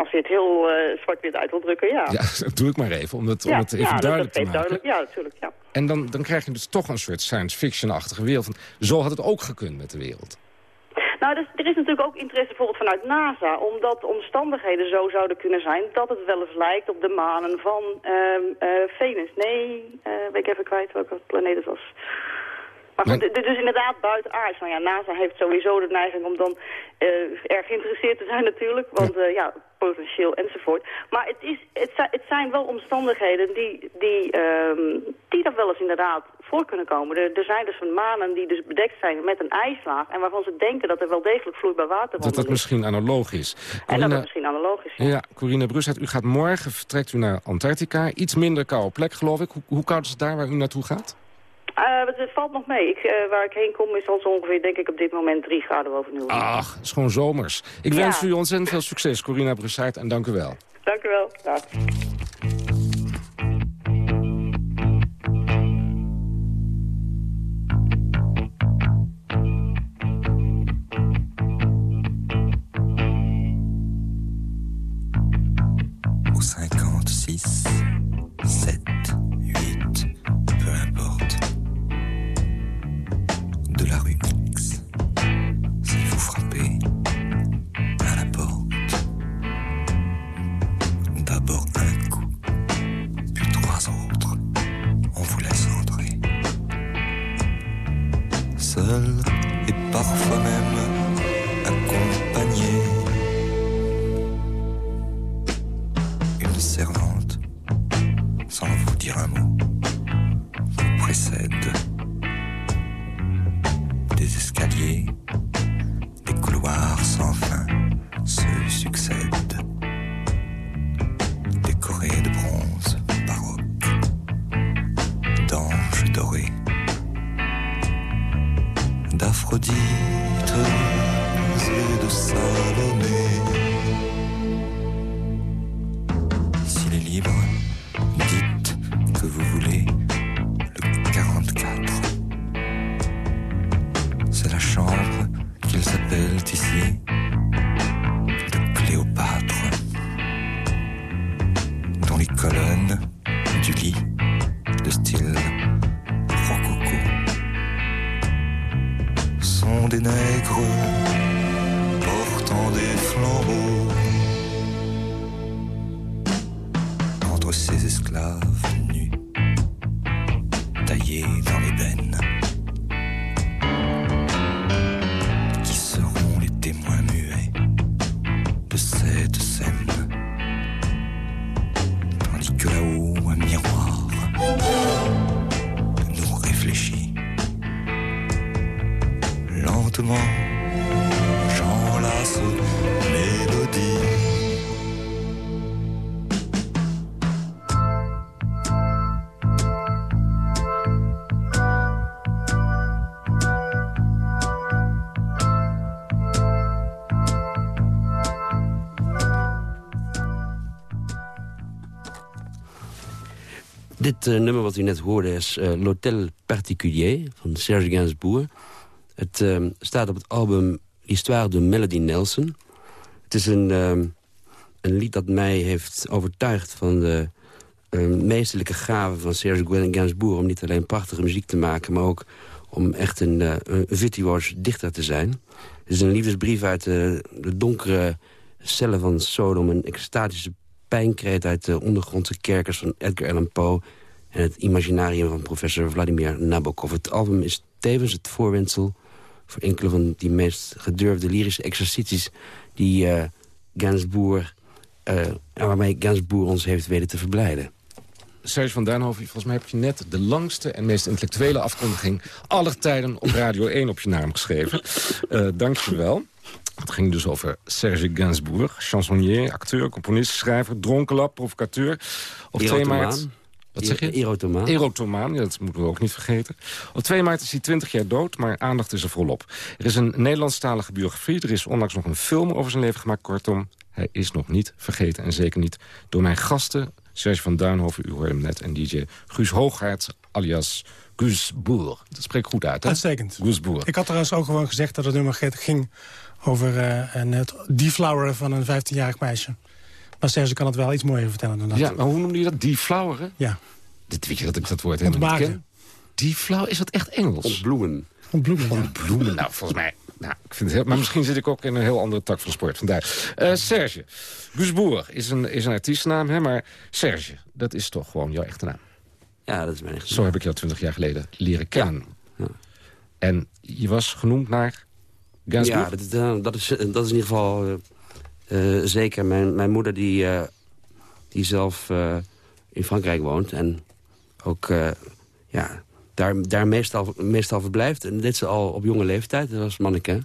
Als je het heel eh, zwart-wit uit wil drukken, ja. Ja, dat doe ik maar even, om het, om Ja, het even ja, duidelijk te maken. duidelijk. Ja, natuurlijk, ja. En dan, dan krijg je dus toch een soort science fiction-achtige wereld. Van, zo had het ook gekund met de wereld. Nou, dus, er is natuurlijk ook interesse bijvoorbeeld vanuit NASA, omdat de omstandigheden zo zouden kunnen zijn dat het wel eens lijkt op de manen van ehm, eh, Venus. Nee, eh ben ik even kwijt welke planeet het was. Maar goed, d- dus inderdaad buiten aards. Nou ja, NASA heeft sowieso de neiging om dan eh, erg geïnteresseerd te zijn natuurlijk, want eh, ja, potentieel enzovoort. Maar het, is, het, het zijn wel omstandigheden die, die, ehm, die er wel eens inderdaad voor kunnen komen. Er, er zijn dus van manen die dus bedekt zijn met een ijslaag en waarvan ze denken dat er wel degelijk vloeibaar water Dat onder dat ligt. misschien analoog is. En dat is misschien analogisch. ja, Corine Brussaert, u gaat morgen, vertrekt u naar Antarctica. Iets minder koude plek, geloof ik. Hoe, hoe koud is het daar waar u naartoe gaat? Eh, het valt nog mee. Ik, eh, waar ik heen kom is al zo ongeveer, denk ik, op dit moment drie graden boven nul. Ach, het is gewoon zomers. Ik Ja. wens u ontzettend veel succes, Corina Brussaert, en dank u wel. Dank u wel. Dag. Et parfois même Dit eh, nummer wat u net hoorde is eh, L'Hôtel Particulier van Serge Gainsbourg. Het eh, staat op het album L'Histoire de Melody Nelson. Het is een, een lied dat mij heeft overtuigd van de meesterlijke gave van Serge Gainsbourg... om niet alleen prachtige muziek te maken, maar ook om echt een, een virtuoos dichter te zijn. Het is een liefdesbrief uit de, de donkere cellen van Sodom... een extatische pijnkreet uit de ondergrondse kerkers van Edgar Allan Poe... en het imaginarium van professor Vladimir Nabokov. Het album is tevens het voorwendsel voor enkele van die meest gedurfde lyrische exercities... die eh Gainsbourg, eh, en waarmee Gainsbourg ons heeft weten te verblijden. Serge van Duinhoven, volgens mij heb je net de langste en meest intellectuele afkondiging... aller tijden op Radio 1 op je naam geschreven. Eh Dank je wel. Het ging dus over Serge Gainsbourg, chansonnier, acteur, componist, schrijver, dronkenlap, provocateur. Op 2 Erotomaan. maart... Wat zeg je? Erotomaan. Erotomaan, ja, dat moeten we ook niet vergeten. Op 2 maart is hij 20 jaar dood, maar aandacht is er volop. Er is een Nederlandstalige biografie. Er is onlangs nog een film over zijn leven gemaakt. Kortom, hij is nog niet vergeten. En zeker niet door mijn gasten, Serge van Duinhoven, u hoorde hem net... en DJ Guus Hoogaert, alias Guus Boer. Dat spreekt goed uit, hè? Uitstekend. Guus Boer. Ik had trouwens ook gewoon gezegd dat het nummer ging over eh, een, het defloweren van een 15-jarig meisje. Maar Serge kan het wel iets mooier vertellen dan dat. Ja, maar hoe noemde je dat? Defloweren? Ja. Dit weet je dat ik dat woord helemaal niet ken. Deflower, is dat echt Engels? Ontbloemen. Ontbloemen, ja. Ontbloemen, nou, volgens mij... Nou, ik vind het heel, maar misschien zit ik ook in een heel andere tak van sport. Vandaar. Eh Serge. Guus Boer is een, is een artiestennaam, hè, maar Serge, dat is toch gewoon jouw echte naam. Ja, dat is mijn echte Zo heb ik jou twintig jaar geleden leren kennen. En je was genoemd naar Gainsbourg? Ja, dat, is- eh, dat, is, dat is in ieder geval eh, zeker. Mijn, mijn moeder die, eh, die zelf eh, in Frankrijk woont... en ook eh, ja, daar, daar meestal, meestal verblijft. En dit ze al op jonge leeftijd, dat was manneke,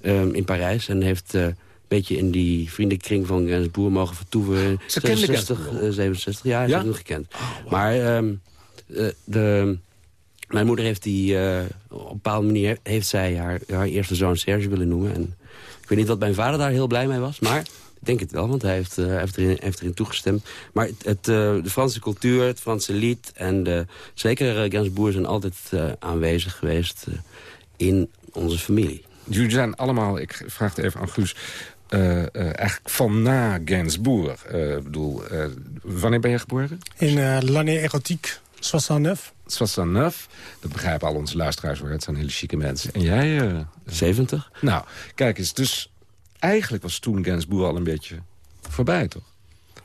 ehm, in Parijs. En heeft eh, een beetje in die vriendenkring van Gainsbourg mogen vertoeven. Ze kende 66, Gainsbourg? eh, 67 jaar Ja? hem gekend. Maar ehm, eh, de, mijn moeder heeft die... eh, op een bepaalde manier heeft zij haar, haar eerste zoon Serge willen noemen. En ik weet niet dat mijn vader daar heel blij mee was, maar... Ik denk het wel, want hij heeft, eh, heeft, erin, heeft erin toegestemd. Maar het, het, eh, de Franse cultuur, het Franse lied... en de, zeker uh, Gainsbourg zijn altijd eh, aanwezig geweest eh, in onze familie. Jullie zijn allemaal, ik vraag het even aan Guus... eh, eh, eigenlijk van na Gainsbourg. Eh, Ik bedoel, eh, wanneer ben je geboren? In uh, l'année érotique 69. 69. Dat begrijpen al onze luisteraars hoor. Het zijn hele chique mensen. En jij? eh, 70. Nou, kijk eens. Dus eigenlijk was toen Gainsbourg al een beetje voorbij, toch?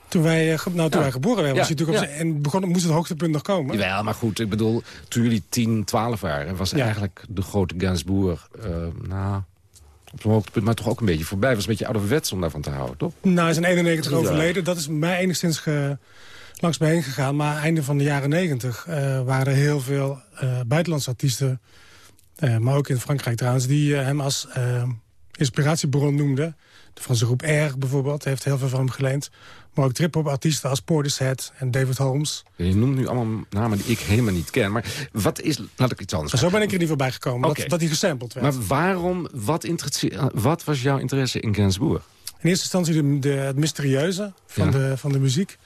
Toen wij, eh, nou, toen Ja. wij geboren werden, was Ja, hij natuurlijk op ja. en begon, moest het hoogtepunt nog komen. Jawel, maar goed, ik bedoel, toen jullie 10, 12 waren... was Ja. eigenlijk de grote Gainsbourg, eh, nou, op zo'n hoogtepunt... maar toch ook een beetje voorbij. Het was een beetje ouderwets om daarvan te houden, toch? Nou, hij is in 91 Dat is waar. overleden. Dat is mij enigszins ge, langs me heen gegaan. Maar einde van de jaren 90 eh, waren er heel veel eh, buitenlandse artiesten... eh, maar ook in Frankrijk trouwens, die hem als inspiratiebron noemden. De Franse groep R bijvoorbeeld heeft heel veel van hem geleend. Maar ook trip-hop artiesten als Portishead en David Holmes. Je noemt nu allemaal namen die ik helemaal niet ken. Maar wat is... Laat ik iets anders Zo ben ik er niet voorbij gekomen, dat, dat hij gesampled werd. Maar waarom, wat, wat was jouw interesse in Gainsbourg? In eerste instantie de, de, het mysterieuze van, Ja. de, van de muziek.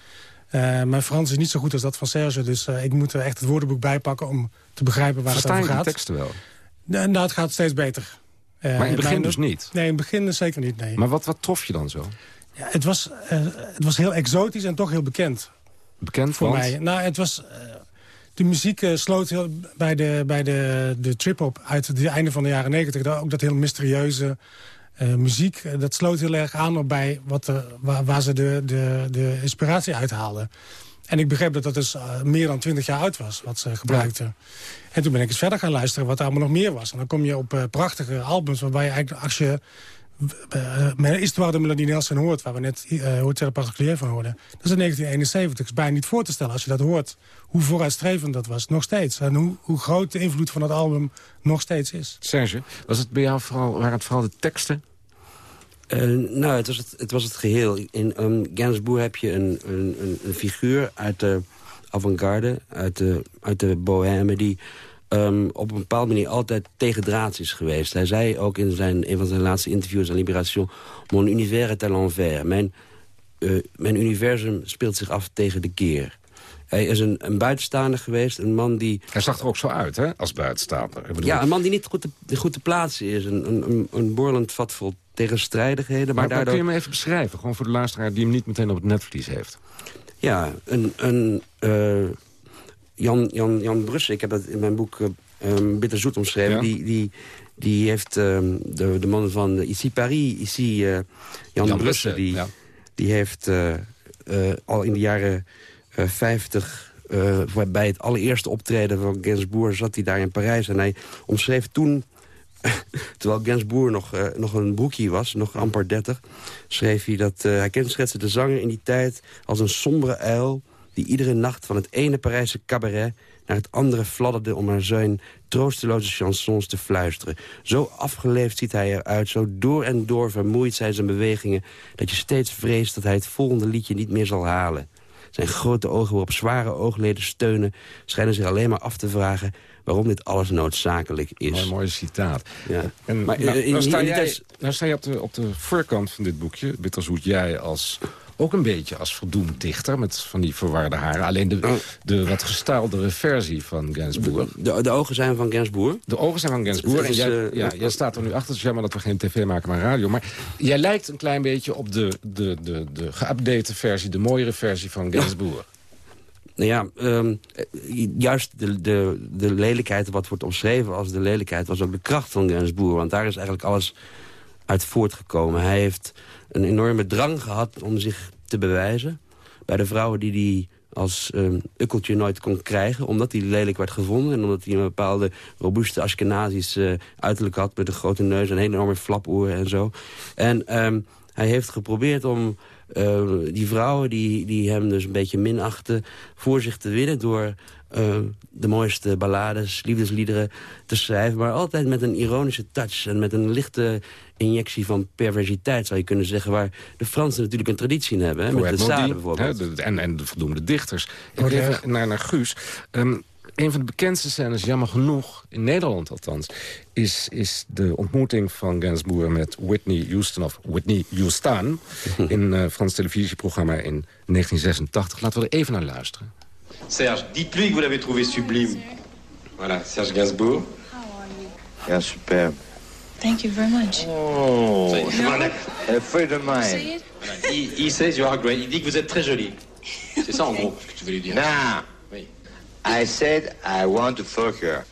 Eh, mijn Frans is niet zo goed als dat van Serge. Dus eh, ik moet er echt het woordenboek bijpakken om te begrijpen waar het je over gaat. teksten wel? Nou, nou, het gaat steeds beter. Eh, Maar in het begin dus niet? Nee, in het begin zeker niet, nee. Maar wat, wat trof je dan zo? Ja, het, was, het was heel exotisch en toch heel bekend. Bekend voor want? mij. Nou, het was... de muziek uh, sloot heel, bij de, bij de, de trip-hop uit het einde van de jaren negentig. Ook dat heel mysterieuze uh, muziek. dat sloot heel erg aan op bij wat, waar, waar, ze de, de, de inspiratie uithaalden. En ik begreep dat dat dus meer dan twintig jaar oud was, wat ze gebruikten. En toen ben ik eens verder gaan luisteren wat er allemaal nog meer was. En dan kom je op prachtige albums waarbij je eigenlijk, als je uh, Histoire de Melodie Nelson hoort... waar we net uh, Hotel Particulier van hoorden. Dat is in 1971. Het is bijna niet voor te stellen als je dat hoort. Hoe vooruitstrevend dat was, nog steeds. En hoe, hoe groot de invloed van dat album nog steeds is. Serge, was het bij jou vooral, waren het vooral de teksten? Uh, nou, het was het, het was het geheel. In um, Gainsbourg heb je een, een, een, figuur uit de avant-garde, uit de, uit de bohème... die um, op een bepaalde manier altijd tegendraads is geweest. Hij zei ook in zijn, een van zijn laatste interviews aan Libération... Mon univers est à l'envers. Mijn, uh, mijn universum speelt zich af tegen de keer. Hij is een, een buitenstaander geweest, een man die... Hij zag er ook zo uit, hè, als buitenstaander. Ja, een man die niet goed te, goed te plaatsen is. Een, een, een borrelend vat vol tegenstrijdigheden. Maar, maar daardoor... kun je hem even beschrijven? Gewoon voor de luisteraar die hem niet meteen op het netvlies heeft. Ja, een... een uh, Jan, Jan, Jan Brusse, ik heb dat in mijn boek uh, Bitterzoet omschreven... Die, die, die heeft um, de, de man van Ici Paris, Ici uh, Jan, Jan Brusse... die, ja. die heeft uh, al in de jaren 50... bij het allereerste optreden van Gainsbourg zat hij daar in Parijs... en hij omschreef toen terwijl Gainsbourg nog, uh, nog een broekje was, nog amper 30... schreef hij dat uh, hij kenschetste de zanger in die tijd als een sombere uil die iedere nacht van het ene Parijse cabaret naar het andere fladderde om naar zijn troosteloze chansons te fluisteren. Zo afgeleefd ziet hij eruit, zo door en door vermoeid zijn zijn bewegingen... dat je steeds vreest dat hij het volgende liedje niet meer zal halen. Zijn grote ogen waarop zware oogleden steunen... schijnen zich alleen maar af te vragen waarom dit alles noodzakelijk is. Een mooi citaat. Ja. En, maar, nou, in, nou sta, jij, nou sta je op de, op de voorkant van dit boekje, Bitterzoet, jij als ook een beetje als verdoemd dichter... met van die verwarde haren. Alleen de, de wat gestaaldere versie van Gainsbourg. De, de, ogen zijn van Gainsbourg? De ogen zijn van Gainsbourg. En jij, uh, ja, jij staat er nu achter. Het is jammer dat we geen tv maken, maar radio. Maar jij lijkt een klein beetje op de, de, de, de geüpdate versie... de mooiere versie van Gainsbourg. Nou ja, um, juist de, de, de lelijkheid wat wordt omschreven als de lelijkheid... was ook de kracht van Gainsbourg. Want daar is eigenlijk alles uit voortgekomen. Hij heeft een enorme drang gehad om zich te bewijzen. Bij de vrouwen die hij als um, ukkeltje nooit kon krijgen... omdat hij lelijk werd gevonden... en omdat hij een bepaalde robuuste Ashkenazisch uh, uiterlijk had... met een grote neus en enorme flaporen en zo. En um, hij heeft geprobeerd om uh, die vrouwen die, die hem dus een beetje minachten... voor zich te winnen door de mooiste ballades, liefdesliederen te schrijven... maar altijd met een ironische touch en met een lichte injectie van perversiteit, zou je kunnen zeggen... waar de Fransen natuurlijk een traditie in hebben. Hè, met de Sade bijvoorbeeld. Hè, de, en, en de verdoemde dichters. Ik even naar, naar Guus. Um, een van de bekendste scènes, jammer genoeg, in Nederland althans... is, is de ontmoeting van Gainsbourg met Whitney Houston... of Whitney Houston, in een uh, Frans televisieprogramma in 1986. Laten we er even naar luisteren. Serge, dites-lui que vous l'avez trouvé sublime. Voilà, Serge Gainsbourg. Ja, superbe. Thank you very much. Oh, no. feuille de main. He, he says you are great. Il dit que vous êtes très jolie. C'est ça en gros ce que tu veux lui dire. Non. Oui. I said I want to fuck her.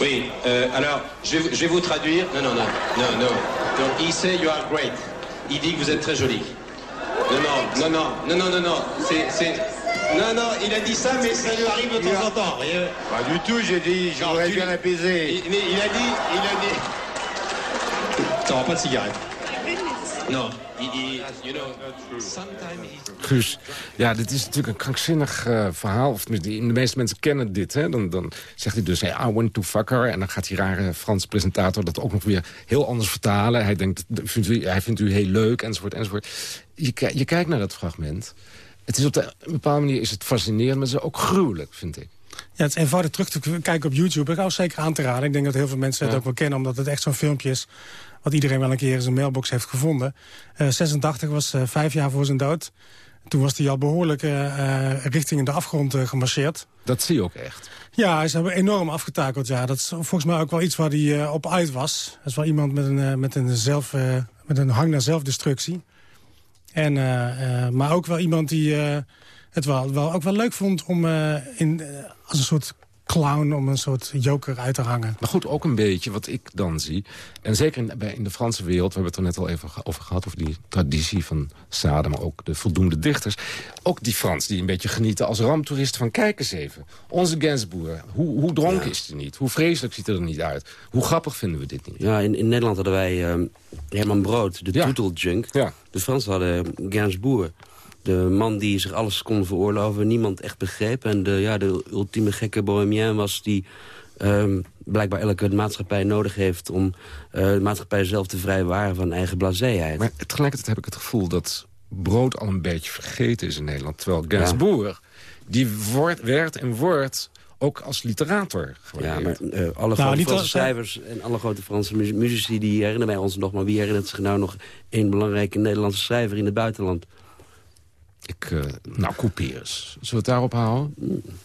Oui, euh, alors je, je, vais vous traduire. Non, non, non, non, non. Donc, he said you are great. Il dit que vous êtes très jolie. Non, non, non, non, non, non, non, non. C'est, non, non, il a dit ça, mais ça lui arrive de temps en temps. Pas du tout, j'ai dit, je voudrais bien apaiser. Il, il, a dit, il a dit... Cigarette. Non, you know, Guus, ja, dit is natuurlijk een krankzinnig uh, verhaal. Of, de meeste mensen kennen dit. Hè? Dan, dan zegt hij dus, hey, I want to fuck her. En dan gaat die rare Franse presentator dat ook nog weer heel anders vertalen. Hij denkt, vindt u, hij vindt u heel leuk, enzovoort, enzovoort. Je, je kijkt naar dat fragment. Het is op, de, een bepaalde manier is het fascinerend, maar het is ook gruwelijk, vind ik. Ja, het is eenvoudig terug te kijken op YouTube. Ik hou zeker aan te raden. Ik denk dat heel veel mensen het ook wel kennen... omdat het echt zo'n filmpje is wat iedereen wel een keer in zijn mailbox heeft gevonden. Uh, 86 was uh, vijf jaar voor zijn dood. Toen was hij al behoorlijk uh, richting de afgrond gemarcheerd. Dat zie je ook echt. Ja, hij is enorm afgetakeld. Ja. Dat is volgens mij ook wel iets waar hij op uit was. Dat is wel iemand met een, met een, zelf, met een hang naar zelfdestructie. En, maar ook wel iemand die het wel, wel, ook wel leuk vond om in, als een soort clown om een soort joker uit te hangen. Maar goed, ook een beetje wat ik dan zie. En zeker in, bij, in de Franse wereld, we hebben het er net al even over gehad... over die traditie van Sade, maar ook de voldoende dichters. Ook die Frans die een beetje genieten als ramptoeristen van... kijk eens even, onze Gainsbourg, hoe, hoe dronken is hij niet? Hoe vreselijk ziet hij er niet uit? Hoe grappig vinden we dit niet? Ja, in, in Nederland hadden wij uh, Herman Brood, de ja. toeteljunk. Ja. De Fransen hadden Gainsbourg de man die zich alles kon veroorloven, niemand echt begreep. En de, ja, de ultieme gekke bohemien was die um, blijkbaar elke maatschappij nodig heeft... om uh, de maatschappij zelf te vrijwaren van eigen blaséheid. Maar tegelijkertijd heb ik het gevoel dat brood al een beetje vergeten is in Nederland. Terwijl Gainsbourg, ja. die wordt, werd en wordt ook als literator Ja, maar uh, alle nou, grote Franse schrijvers en alle grote Franse muzici... die herinneren wij ons nog. Maar wie herinnert zich nou nog één belangrijke Nederlandse schrijver in het buitenland? Ik, uh, nou, Couperus. Zullen we het daarop houden?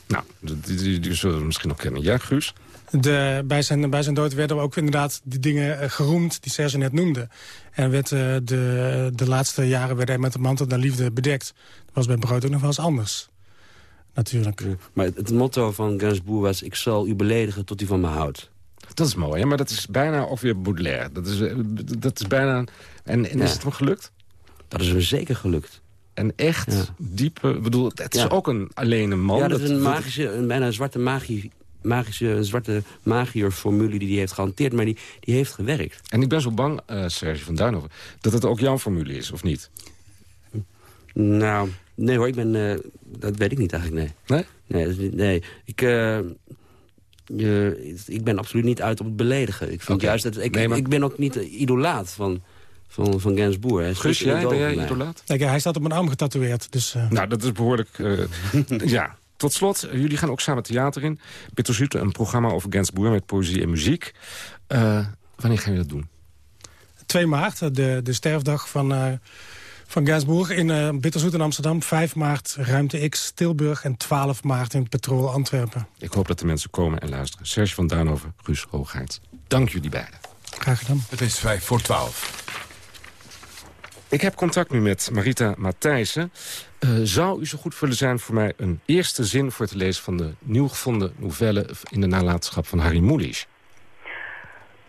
Nou, die, die, die, zullen we misschien nog kennen. Ja, Guus? De, bij, zijn, bij zijn dood werden ook inderdaad die dingen uh, geroemd die Serge net noemde. En werd, uh, de, de laatste jaren werd hij met de mantel der liefde bedekt. Dat was bij Brood ook nog wel eens anders. Natuurlijk. Ja, maar het, het, motto van Gainsbourg was... ik zal u beledigen tot u van me houdt. Dat is mooi, hè? maar dat is bijna of weer Baudelaire. Dat is, dat is bijna... En, en ja. is het hem gelukt? Dat is hem zeker gelukt. En echt ja. diepe... bedoel, het is ja. ook een alleen een man. Ja, dat is een magische, een bijna zwarte magie magische, een zwarte magierformule die hij heeft gehanteerd. Maar die, die heeft gewerkt. En ik ben zo bang, uh, Serge van Duinhoven, dat het ook jouw formule is, of niet? Nou, nee hoor, ik ben, uh, dat weet ik niet eigenlijk, nee. Nee? Nee, nee. Ik, uh, je, ik ben absoluut niet uit op het beledigen. Ik vind okay. juist dat, ik, nee, maar... ik ben ook niet idolaat van van, van Gainsbourg. Gus, jij, ben jij idolaat? Kijk, hij staat op mijn arm getatoeëerd. Dus, uh... Nou, dat is behoorlijk... Uh, ja. Tot slot, jullie gaan ook samen theater in. Bitterzoete, een programma over Gainsbourg met poëzie en muziek. Uh, wanneer gaan jullie dat doen? 2 maart, de, de sterfdag van, van Gainsbourg in uh, Bitterzoet in Amsterdam. 5 maart Ruimte X Tilburg en 12 maart in Petrol Antwerpen. Ik hoop dat de mensen komen en luisteren. Serge van Duinhoven, Guus Hoogaert. Dank jullie beiden. Graag gedaan. Het is 5 voor 12. Ik heb contact nu met Marita Matthijssen. Uh, zou u zo goed willen zijn voor mij een eerste zin voor te lezen... van de nieuw gevonden novelle in de nalatenschap van Harry Mulisch?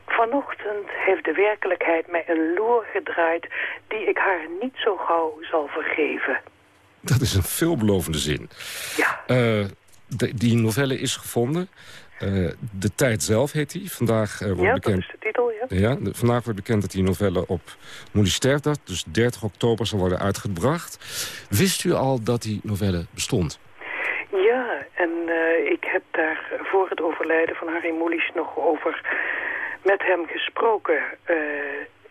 Vanochtend heeft de werkelijkheid mij een loer gedraaid... die ik haar niet zo gauw zal vergeven. Dat is een veelbelovende zin. Ja. Uh, de, die novelle is gevonden. Uh, de tijd zelf heet hij. Vandaag uh, wordt ja, bekend. dat is de titel, ja. ja de, vandaag wordt bekend dat die novelle op Moelis sterfdag, dus 30 oktober, zal worden uitgebracht. Wist u al dat die novelle bestond? Ja, en uh, ik heb daar voor het overlijden van Harry Mulisch nog over met hem gesproken.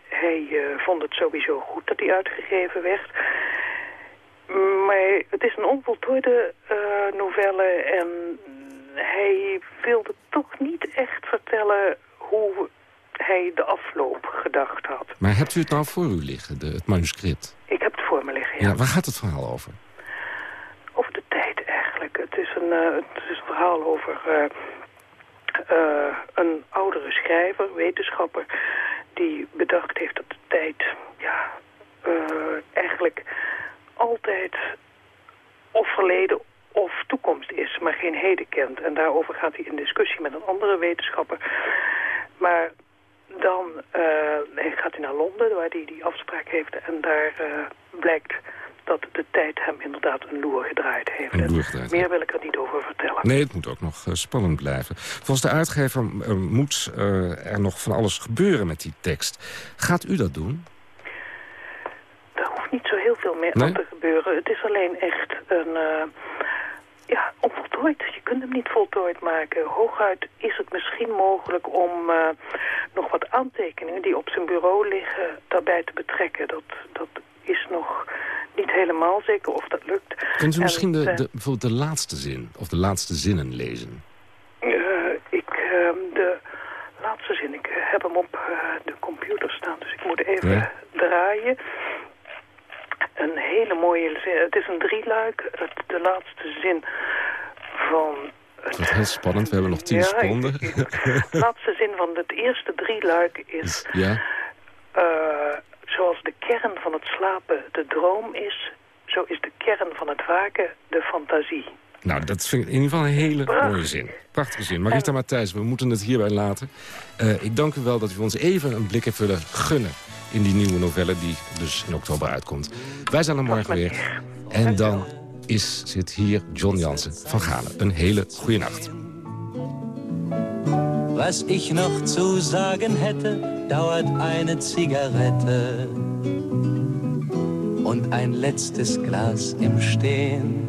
hij vond het sowieso goed dat hij uitgegeven werd. Maar het is een onvoltooide novelle en hij wilde toch niet echt vertellen hoe hij de afloop gedacht had. Maar hebt u het nou voor u liggen, de, het manuscript? Ik heb het voor me liggen, ja. ja. Waar gaat het verhaal over? Over de tijd eigenlijk. Het is een, uh, het is een verhaal over uh, uh, een oudere schrijver, wetenschapper... die bedacht heeft dat de tijd ja, eigenlijk altijd of verleden of toekomst is, maar geen heden kent. En daarover gaat hij in discussie met een andere wetenschapper. Maar dan uh, gaat hij naar Londen, waar hij die afspraak heeft. En daar uh, blijkt dat de tijd hem inderdaad een loer gedraaid heeft. Een loer gedraaid. Meer wil ik er niet over vertellen. Nee, het moet ook nog uh, spannend blijven. Volgens de uitgever moet er nog van alles gebeuren met die tekst. Gaat u dat doen? Er hoeft niet zo heel veel meer nee? aan te gebeuren. Het is alleen echt een ja, onvoltooid. Je kunt hem niet voltooid maken. Hooguit is het misschien mogelijk om uh, nog wat aantekeningen die op zijn bureau liggen daarbij te betrekken. Dat, dat is nog niet helemaal zeker of dat lukt. Kunt u misschien de, de, bijvoorbeeld de laatste zin of de laatste zinnen lezen? Uh, ik, uh, de laatste zin, ik heb hem op de computer staan, dus ik moet even ja. draaien een hele mooie zin. Het is een drieluik. Het, de laatste zin van... Het is heel spannend. We hebben nog tien ja, seconden. De laatste zin van het eerste drieluik is... Ja. Uh, zoals de kern van het slapen de droom is... Zo is de kern van het waken de fantasie. Nou, dat vind ik in ieder geval een hele mooie zin. Prachtige zin. Marita Matthijs, we moeten het hierbij laten. Uh, ik dank u wel dat u ons even een blik heeft willen gunnen... in die nieuwe novelle die dus in oktober uitkomt. Wij zijn er morgen weer. En dan is, zit hier John Jansen van Galen. Een hele goede nacht. Was ich noch zu sagen hätte, dauert eine Zigarette und ein letztes Glas im Stehen.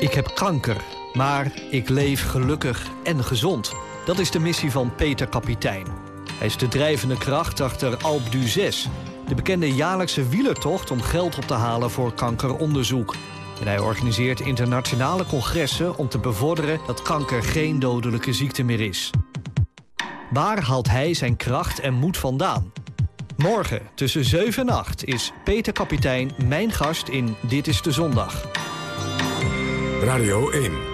Ik heb kanker, maar ik leef gelukkig en gezond. Dat is de missie van Peter Kapitein. Hij is de drijvende kracht achter Alp du 6, de bekende jaarlijkse wielertocht om geld op te halen voor kankeronderzoek. En hij organiseert internationale congressen om te bevorderen dat kanker geen dodelijke ziekte meer is. Waar haalt hij zijn kracht en moed vandaan? Morgen tussen 7 en 8 is Peter Kapitein mijn gast in Dit is de Zondag. Radio 1.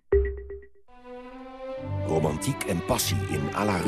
Romantiek en passie in à la